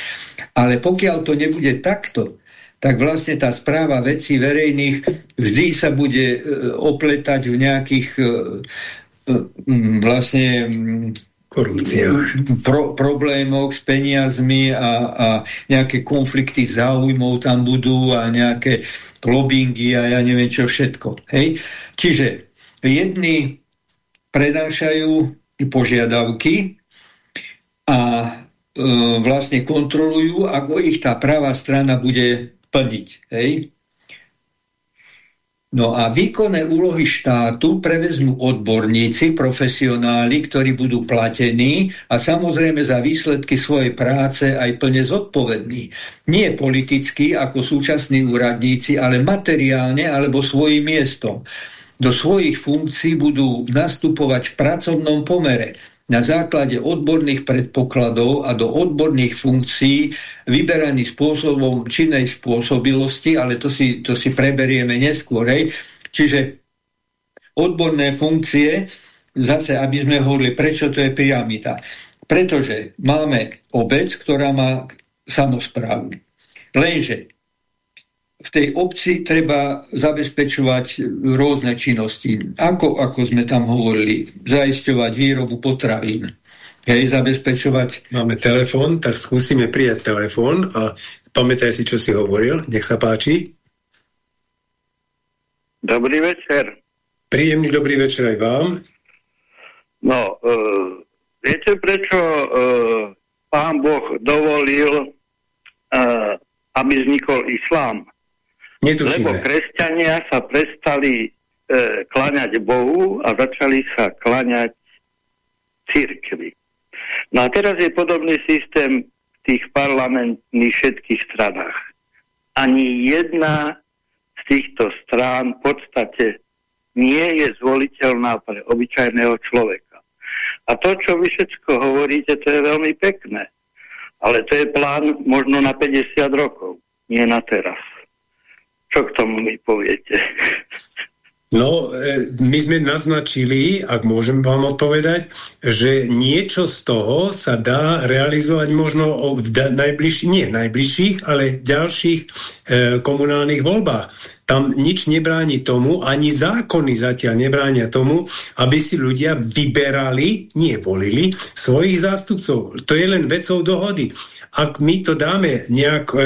Ale pokiaľ to nebude takto, tak vlastne tá správa vecí verejných vždy sa bude e, opletať v nejakých e, vlastne mm, korupciách. Pro, problémoch s peniazmi a, a nejaké konflikty záujmov tam budú a nejaké lobbyingy a ja neviem čo všetko. Hej? Čiže jedni prenášajú požiadavky a e, vlastne kontrolujú, ako ich tá pravá strana bude plniť. Hej? No a výkonné úlohy štátu prevezmú odborníci, profesionáli, ktorí budú platení a samozrejme za výsledky svojej práce aj plne zodpovední. Nie politicky ako súčasní úradníci, ale materiálne alebo svojim miestom. Do svojich funkcií budú nastupovať v pracovnom pomere na základe odborných predpokladov a do odborných funkcií vyberaný spôsobom činnej spôsobilosti, ale to si, to si preberieme neskôr. Hej. Čiže odborné funkcie, zase aby sme hovorili, prečo to je pyramida. Pretože máme obec, ktorá má samozprávu. Lenže v tej obci treba zabezpečovať rôzne činnosti. Ako, ako sme tam hovorili, zaisťovať výrobu potravín. Hej, zabezpečovať... Máme telefón, tak skúsime prijať telefón a pamätaj si, čo si hovoril. Nech sa páči. Dobrý večer. Príjemný dobrý večer aj vám. No, uh, viete, prečo uh, pán Boh dovolil, uh, aby vznikol islám? Netušíme. Lebo kresťania sa prestali e, klaňať Bohu a začali sa klaňať církvi. No a teraz je podobný systém v tých parlamentných všetkých stranách. Ani jedna z týchto strán v podstate nie je zvoliteľná pre obyčajného človeka. A to, čo vy všetko hovoríte, to je veľmi pekné. Ale to je plán možno na 50 rokov, nie na teraz. Čo k tomu mi poviete? No, e, my sme naznačili, ak môžem vám odpovedať, že niečo z toho sa dá realizovať možno v najbližších, nie najbližších, ale ďalších e, komunálnych voľbách. Tam nič nebráni tomu, ani zákony zatiaľ nebránia tomu, aby si ľudia vyberali, nie volili, svojich zástupcov. To je len vecou dohody ak my to dáme nejak, e,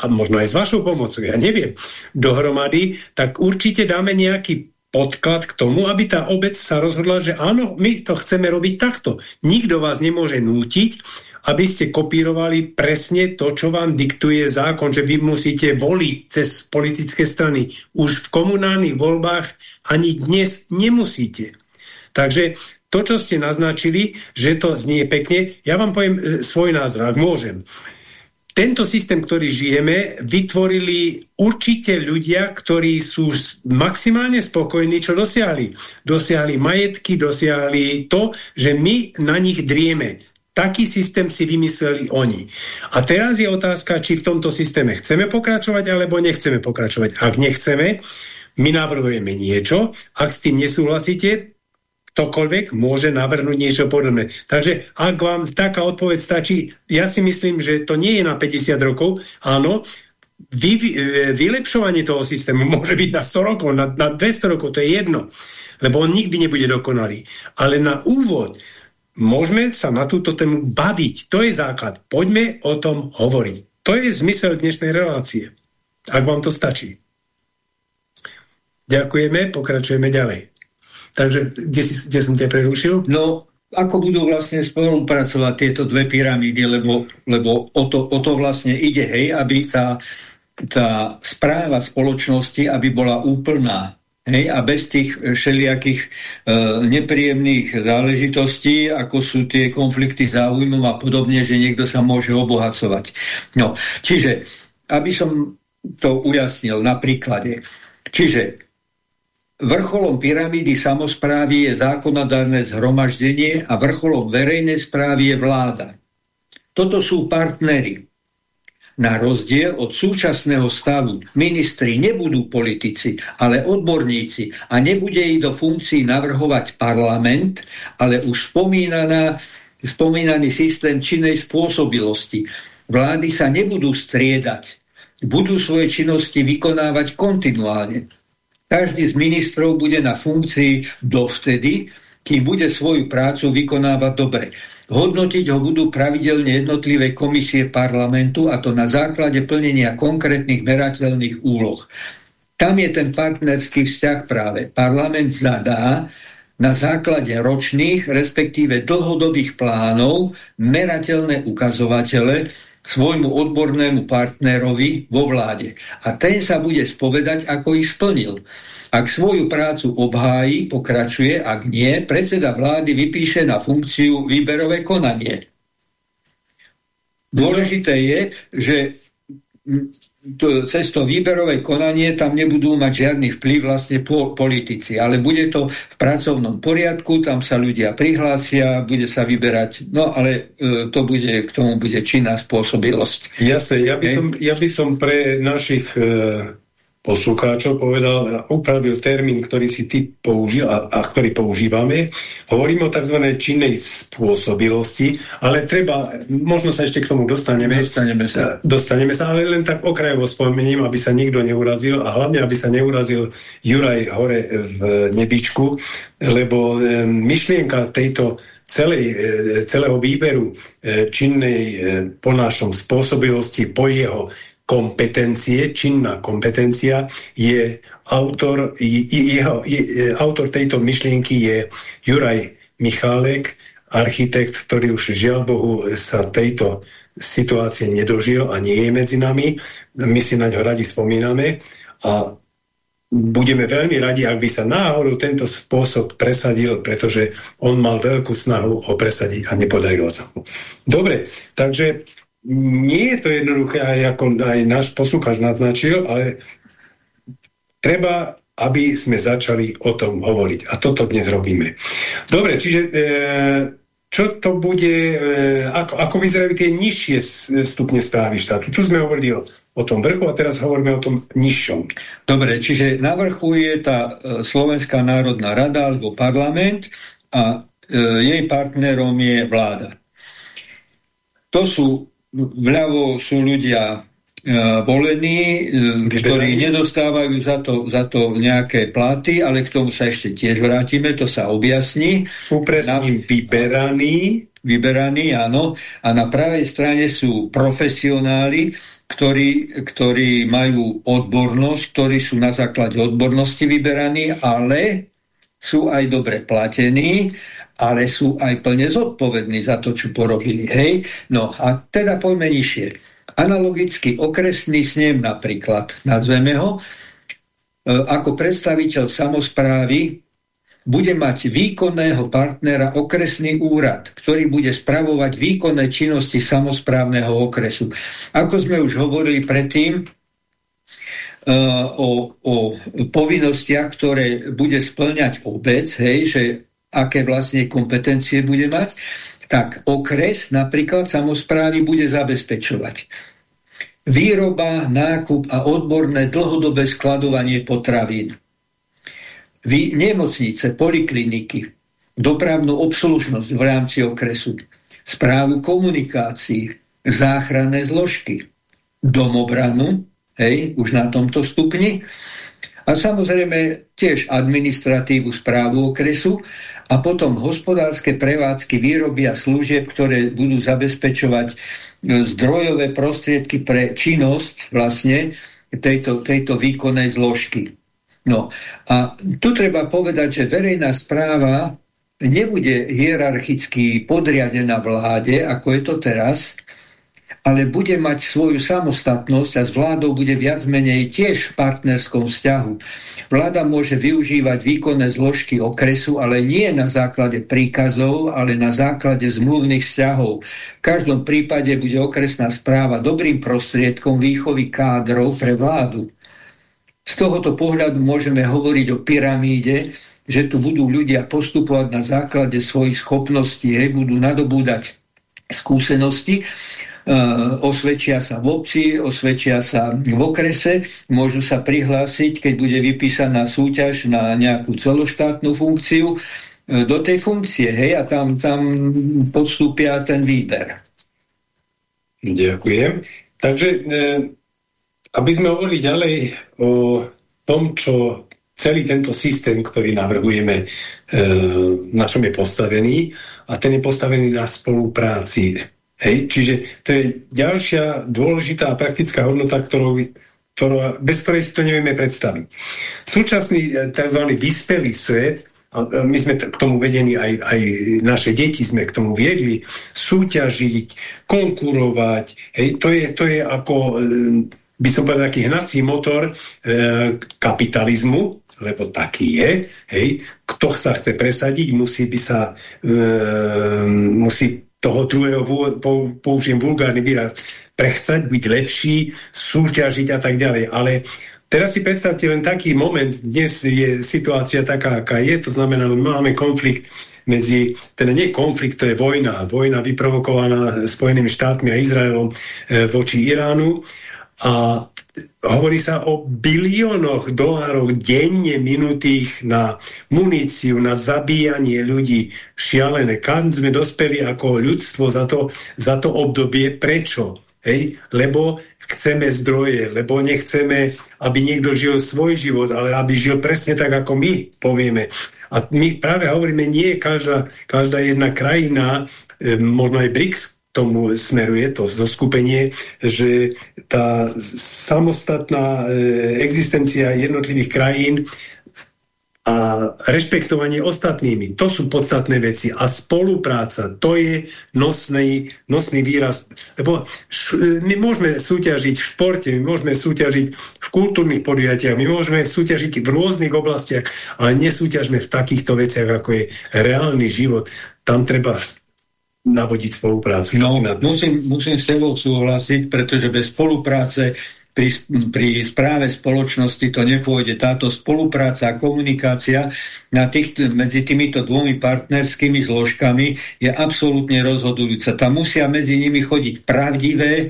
a možno aj s vašou pomocou, ja neviem, dohromady, tak určite dáme nejaký podklad k tomu, aby tá obec sa rozhodla, že áno, my to chceme robiť takto. Nikto vás nemôže nútiť, aby ste kopírovali presne to, čo vám diktuje zákon, že vy musíte voliť cez politické strany. Už v komunálnych voľbách ani dnes nemusíte. Takže to, čo ste naznačili, že to znie pekne, ja vám poviem e, svoj názor, ak môžem. Tento systém, ktorý žijeme, vytvorili určite ľudia, ktorí sú maximálne spokojní, čo dosiahli. Dosiahli majetky, dosiahli to, že my na nich drieme. Taký systém si vymysleli oni. A teraz je otázka, či v tomto systéme chceme pokračovať, alebo nechceme pokračovať. Ak nechceme, my navrhujeme niečo. Ak s tým nesúhlasíte, ktokoľvek môže navrhnúť niečo podobné. Takže ak vám taká odpoveď stačí, ja si myslím, že to nie je na 50 rokov, áno, vy, vy, vylepšovanie toho systému môže byť na 100 rokov, na, na 200 rokov, to je jedno, lebo on nikdy nebude dokonalý. Ale na úvod môžeme sa na túto tému baviť. To je základ. Poďme o tom hovoriť. To je zmysel dnešnej relácie. Ak vám to stačí. Ďakujeme, pokračujeme ďalej. Takže kde, si, kde som ťa prerušil? No, ako budú vlastne spolupracovať tieto dve pyramídy, lebo, lebo o, to, o to vlastne ide, hej, aby tá, tá správa spoločnosti, aby bola úplná, hej, a bez tých všelijakých e, nepríjemných záležitostí, ako sú tie konflikty záujmov a podobne, že niekto sa môže obohacovať. No, čiže, aby som to ujasnil na príklade. Čiže Vrcholom pyramídy samozprávy je zákonodárne zhromaždenie a vrcholom verejnej správy je vláda. Toto sú partnery. Na rozdiel od súčasného stavu ministri nebudú politici, ale odborníci a nebude ich do funkcií navrhovať parlament, ale už spomínaná, spomínaný systém činnej spôsobilosti. Vlády sa nebudú striedať, budú svoje činnosti vykonávať kontinuálne. Každý z ministrov bude na funkcii dovtedy, kým bude svoju prácu vykonávať dobre. Hodnotiť ho budú pravidelne jednotlivé komisie parlamentu a to na základe plnenia konkrétnych merateľných úloh. Tam je ten partnerský vzťah práve. Parlament zadá na základe ročných, respektíve dlhodobých plánov merateľné ukazovatele, svojmu odbornému partnerovi vo vláde. A ten sa bude spovedať, ako ich splnil. Ak svoju prácu obhájí, pokračuje, ak nie, predseda vlády vypíše na funkciu výberové konanie. Dôležité je, že to, cez to výberové konanie tam nebudú mať žiadny vplyv vlastne po, politici, ale bude to v pracovnom poriadku, tam sa ľudia prihlásia, bude sa vyberať, no ale e, to bude, k tomu bude činná spôsobilosť. Jasne, ja by, som, ja by som pre našich e, poslucháčov povedal upravil termín, ktorý si ty použil a, a ktorý používame. Hovoríme o tzv. činnej spôsobilosti, ale treba, možno sa ešte k tomu dostaneme. Dostaneme sa. Dostaneme sa, ale len tak okrajovo spomením, aby sa nikto neurazil a hlavne, aby sa neurazil Juraj hore v nebičku, lebo e, myšlienka tejto celej, e, celého výberu e, činnej po našom spôsobilosti, po jeho kompetencie, činná kompetencia, je autor, jeho, je, autor tejto myšlienky je Juraj Michálek, architekt, ktorý už žiaľ Bohu sa tejto situácie nedožil a nie je medzi nami. My si na ňo radi spomíname a budeme veľmi radi, ak by sa náhodou tento spôsob presadil, pretože on mal veľkú snahu ho presadiť a nepodarilo sa mu. Dobre, takže nie je to jednoduché, ako aj náš poslúkač naznačil, ale treba aby sme začali o tom hovoriť. A toto dnes robíme. Dobre, čiže e, čo to bude, e, ako, ako vyzerajú tie nižšie stupne správy štátu. Tu sme hovorili o, o tom vrchu a teraz hovoríme o tom nižšom. Dobre, čiže na vrchu je tá e, Slovenská národná rada alebo parlament a jej partnerom je vláda. To sú, vľavo sú ľudia E, volení, e, ktorí nedostávajú za to, za to nejaké platy, ale k tomu sa ešte tiež vrátime, to sa objasní. Upresním vyberaní. Vyberaní, áno. A na pravej strane sú profesionáli, ktorí, ktorí majú odbornosť, ktorí sú na základe odbornosti vyberaní, ale sú aj dobre platení, ale sú aj plne zodpovední za to, čo porobili. Hej? No a teda poďme nižšie. Analogicky okresný snem napríklad, nazveme ho, e, ako predstaviteľ samozprávy bude mať výkonného partnera okresný úrad, ktorý bude spravovať výkonné činnosti samozprávneho okresu. Ako sme už hovorili predtým, e, o, o povinnostiach, ktoré bude splňať obec, hej, že aké vlastne kompetencie bude mať tak okres napríklad samozprávy bude zabezpečovať. Výroba, nákup a odborné dlhodobé skladovanie potravín. Vy, nemocnice, polikliniky, dopravnú obslužnosť v rámci okresu, správu komunikácií, záchranné zložky, domobranu, hej, už na tomto stupni, a samozrejme tiež administratívu správu okresu a potom hospodárske prevádzky výroby a služieb, ktoré budú zabezpečovať e, zdrojové prostriedky pre činnosť vlastne tejto, tejto výkonnej zložky. No a tu treba povedať, že verejná správa nebude hierarchicky podriadená vláde, ako je to teraz, ale bude mať svoju samostatnosť a s vládou bude viac menej tiež v partnerskom vzťahu. Vláda môže využívať výkonné zložky okresu, ale nie na základe príkazov, ale na základe zmluvných vzťahov. V každom prípade bude okresná správa dobrým prostriedkom výchovy kádrov pre vládu. Z tohoto pohľadu môžeme hovoriť o pyramíde, že tu budú ľudia postupovať na základe svojich schopností, hej, budú nadobúdať skúsenosti osvedčia sa v obci, osvedčia sa v okrese, môžu sa prihlásiť, keď bude vypísaná súťaž na nejakú celoštátnu funkciu, eh, do tej funkcie, hej, a tam, tam podstúpia ten výber. Ďakujem. Takže, eh, aby sme hovorili ďalej o tom, čo celý tento systém, ktorý navrhujeme, na čom je postavený, a ten je postavený na spolupráci Hej? Čiže to je ďalšia dôležitá a praktická hodnota, ktorou, ktorou, bez ktorej si to nevieme predstaviť. Súčasný e, tzv. vyspelý svet, my sme k tomu vedení, aj, aj naše deti sme k tomu viedli, súťažiť, konkurovať. Hej? To, je, to je ako, e, by som povedal, taký hnací motor e, kapitalizmu, lebo taký je. Hej? Kto sa chce presadiť, musí by sa e, musí toho druhého, použijem vulgárny výraz, prechcať, byť lepší, súťažiť a tak ďalej. Ale teraz si predstavte len taký moment, dnes je situácia taká, aká je, to znamená, že máme konflikt medzi, teda nie konflikt, to je vojna, vojna vyprovokovaná Spojenými štátmi a Izraelom e, voči Iránu a hovorí sa o biliónoch dolárov denne minutých na muníciu, na zabíjanie ľudí. Šialené. Kam sme dospeli ako ľudstvo za to, za to obdobie? Prečo? Hej? Lebo chceme zdroje, lebo nechceme, aby niekto žil svoj život, ale aby žil presne tak, ako my povieme. A my práve hovoríme, nie každá, každá jedna krajina, e, možno aj BRICS, tomu smeruje to zoskupenie, že tá samostatná e, existencia jednotlivých krajín a rešpektovanie ostatnými. To sú podstatné veci. A spolupráca, to je nosný, nosný výraz. Lebo š, my môžeme súťažiť v športe, my môžeme súťažiť v kultúrnych podujatiach, my môžeme súťažiť v rôznych oblastiach, ale nesúťažme v takýchto veciach, ako je reálny život. Tam treba navodiť spoluprácu. No, musím, musím s tebou súhlasiť, pretože bez spolupráce pri, pri správe spoločnosti to nepôjde. Táto spolupráca a komunikácia na tých, medzi týmito dvomi partnerskými zložkami je absolútne rozhodujúca. Tam musia medzi nimi chodiť pravdivé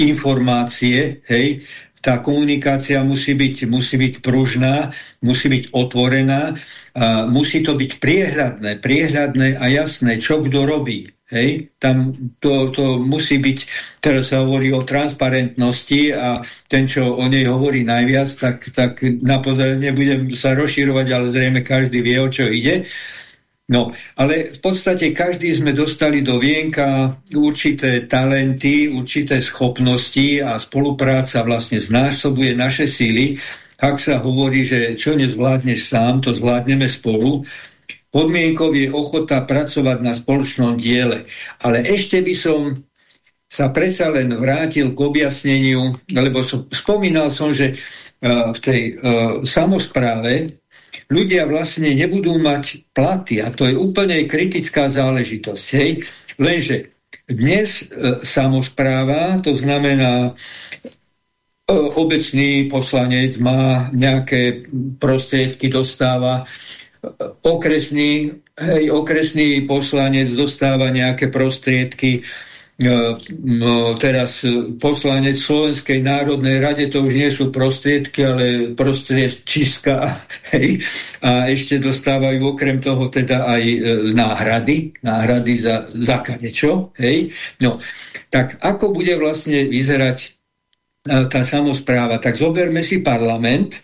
informácie, hej, tá komunikácia musí byť, musí byť pružná, musí byť otvorená, a musí to byť priehľadné, priehľadné a jasné, čo kto robí. Hej, tam to, to musí byť, teraz sa hovorí o transparentnosti a ten, čo o nej hovorí najviac, tak, tak naposled nebudem sa rozširovať, ale zrejme každý vie, o čo ide. No, ale v podstate každý sme dostali do vienka určité talenty, určité schopnosti a spolupráca vlastne znásobuje naše síly. Ak sa hovorí, že čo nezvládneš sám, to zvládneme spolu. Podmienkou je ochota pracovať na spoločnom diele. Ale ešte by som sa predsa len vrátil k objasneniu, lebo som, spomínal som, že uh, v tej uh, samozpráve ľudia vlastne nebudú mať platy a to je úplne kritická záležitosť. Hej? Lenže dnes e, samozpráva, to znamená e, obecný poslanec má nejaké prostriedky, dostáva e, okresný, hej, okresný poslanec dostáva nejaké prostriedky, no, teraz poslanec Slovenskej národnej rade, to už nie sú prostriedky, ale prostriedčiska. Hej. A ešte dostávajú okrem toho teda aj e, náhrady, náhrady za, za kadečo. Hej. No, tak ako bude vlastne vyzerať e, tá samozpráva? Tak zoberme si parlament,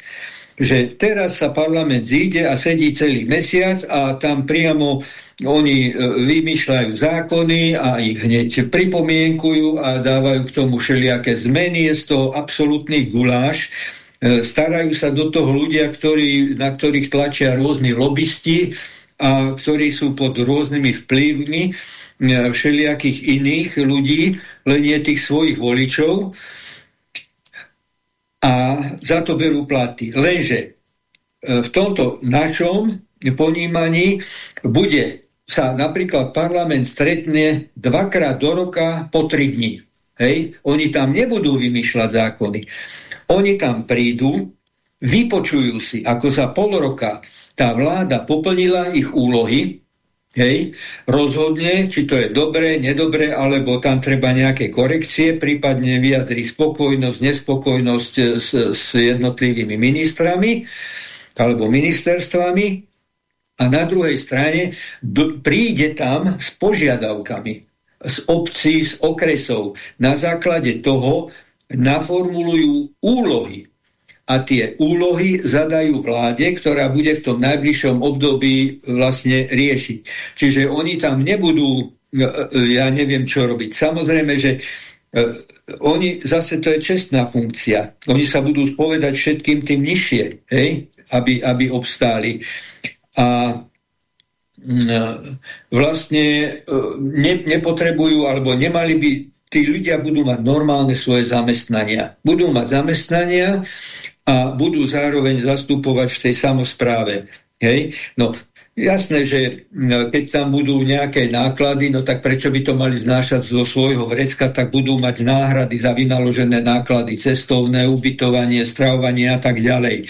že teraz sa parlament zíde a sedí celý mesiac a tam priamo oni e, vymýšľajú zákony a ich hneď pripomienkujú a dávajú k tomu všelijaké zmeny. Je toho absolútny guláš. E, starajú sa do toho ľudia, ktorí, na ktorých tlačia rôzni lobbysti a ktorí sú pod rôznymi vplyvmi e, všelijakých iných ľudí, len nie tých svojich voličov a za to berú platy. Lenže v tomto našom ponímaní bude sa napríklad parlament stretne dvakrát do roka po tri dní. Hej? Oni tam nebudú vymýšľať zákony. Oni tam prídu, vypočujú si, ako za pol roka tá vláda poplnila ich úlohy, hej, rozhodne, či to je dobré, nedobré, alebo tam treba nejaké korekcie, prípadne vyjadri spokojnosť, nespokojnosť s, s jednotlivými ministrami alebo ministerstvami a na druhej strane do, príde tam s požiadavkami z obcí, z okresov. Na základe toho naformulujú úlohy. A tie úlohy zadajú vláde, ktorá bude v tom najbližšom období vlastne riešiť. Čiže oni tam nebudú, e, e, ja neviem, čo robiť. Samozrejme, že e, oni, zase to je čestná funkcia. Oni sa budú spovedať všetkým tým nižšie, hej? Aby, aby obstáli a mm, vlastne ne, nepotrebujú alebo nemali by tí ľudia budú mať normálne svoje zamestnania. Budú mať zamestnania a budú zároveň zastupovať v tej samozpráve. Hej? No, jasné, že mm, keď tam budú nejaké náklady, no tak prečo by to mali znášať zo svojho vrecka, tak budú mať náhrady za vynaložené náklady, cestovné, ubytovanie, stravovanie a tak ďalej.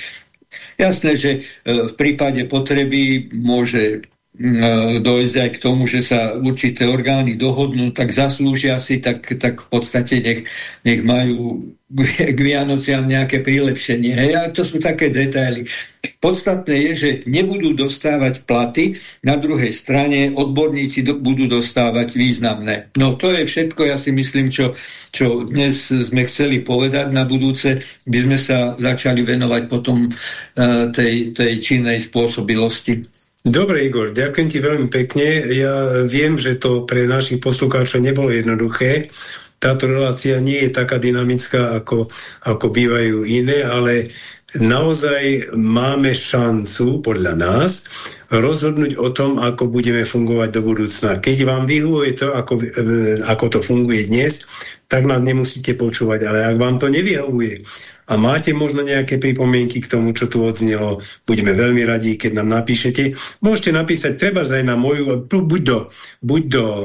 Jasné, že e, v prípade potreby môže dojsť aj k tomu, že sa určité orgány dohodnú, tak zaslúžia si, tak, tak v podstate nech, nech majú k Vianociam nejaké prilepšenie. Hej? A to sú také detaily. Podstatné je, že nebudú dostávať platy, na druhej strane odborníci do, budú dostávať významné. No to je všetko, ja si myslím, čo, čo dnes sme chceli povedať. Na budúce by sme sa začali venovať potom uh, tej, tej činnej spôsobilosti. Dobre, Igor, ďakujem ti veľmi pekne. Ja viem, že to pre našich poslucháčov nebolo jednoduché. Táto relácia nie je taká dynamická, ako, ako bývajú iné, ale naozaj máme šancu, podľa nás, rozhodnúť o tom, ako budeme fungovať do budúcna. Keď vám vyhovuje to, ako, e, ako to funguje dnes, tak nás nemusíte počúvať. Ale ak vám to nevyhovuje a máte možno nejaké pripomienky k tomu, čo tu odznelo, budeme veľmi radi, keď nám napíšete. Môžete napísať treba aj na moju, buď do, buď do e,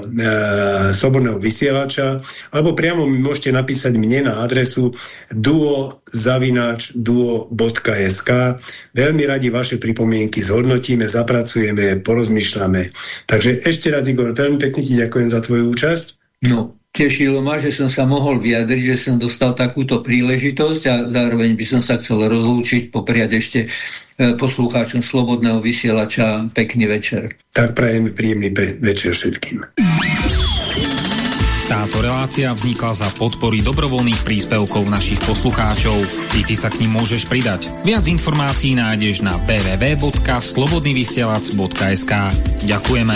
soborného vysielača, alebo priamo mi môžete napísať mne na adresu duo.sk. Veľmi radi vaše pripomienky zhodnotíme, zapracujeme, porozmýšľame. Takže ešte raz, Igor, veľmi pekne ti ďakujem za tvoju účasť. No, Tešilo ma, že som sa mohol vyjadriť, že som dostal takúto príležitosť a zároveň by som sa chcel rozlúčiť, popriať ešte e, poslucháčom Slobodného vysielača pekný večer. Tak prajem príjemný večer všetkým. Táto relácia vznikla za podpory dobrovoľných príspevkov našich poslucháčov. I ty sa k ním môžeš pridať. Viac informácií nájdeš na www.slobodnyvysielac.sk Ďakujeme.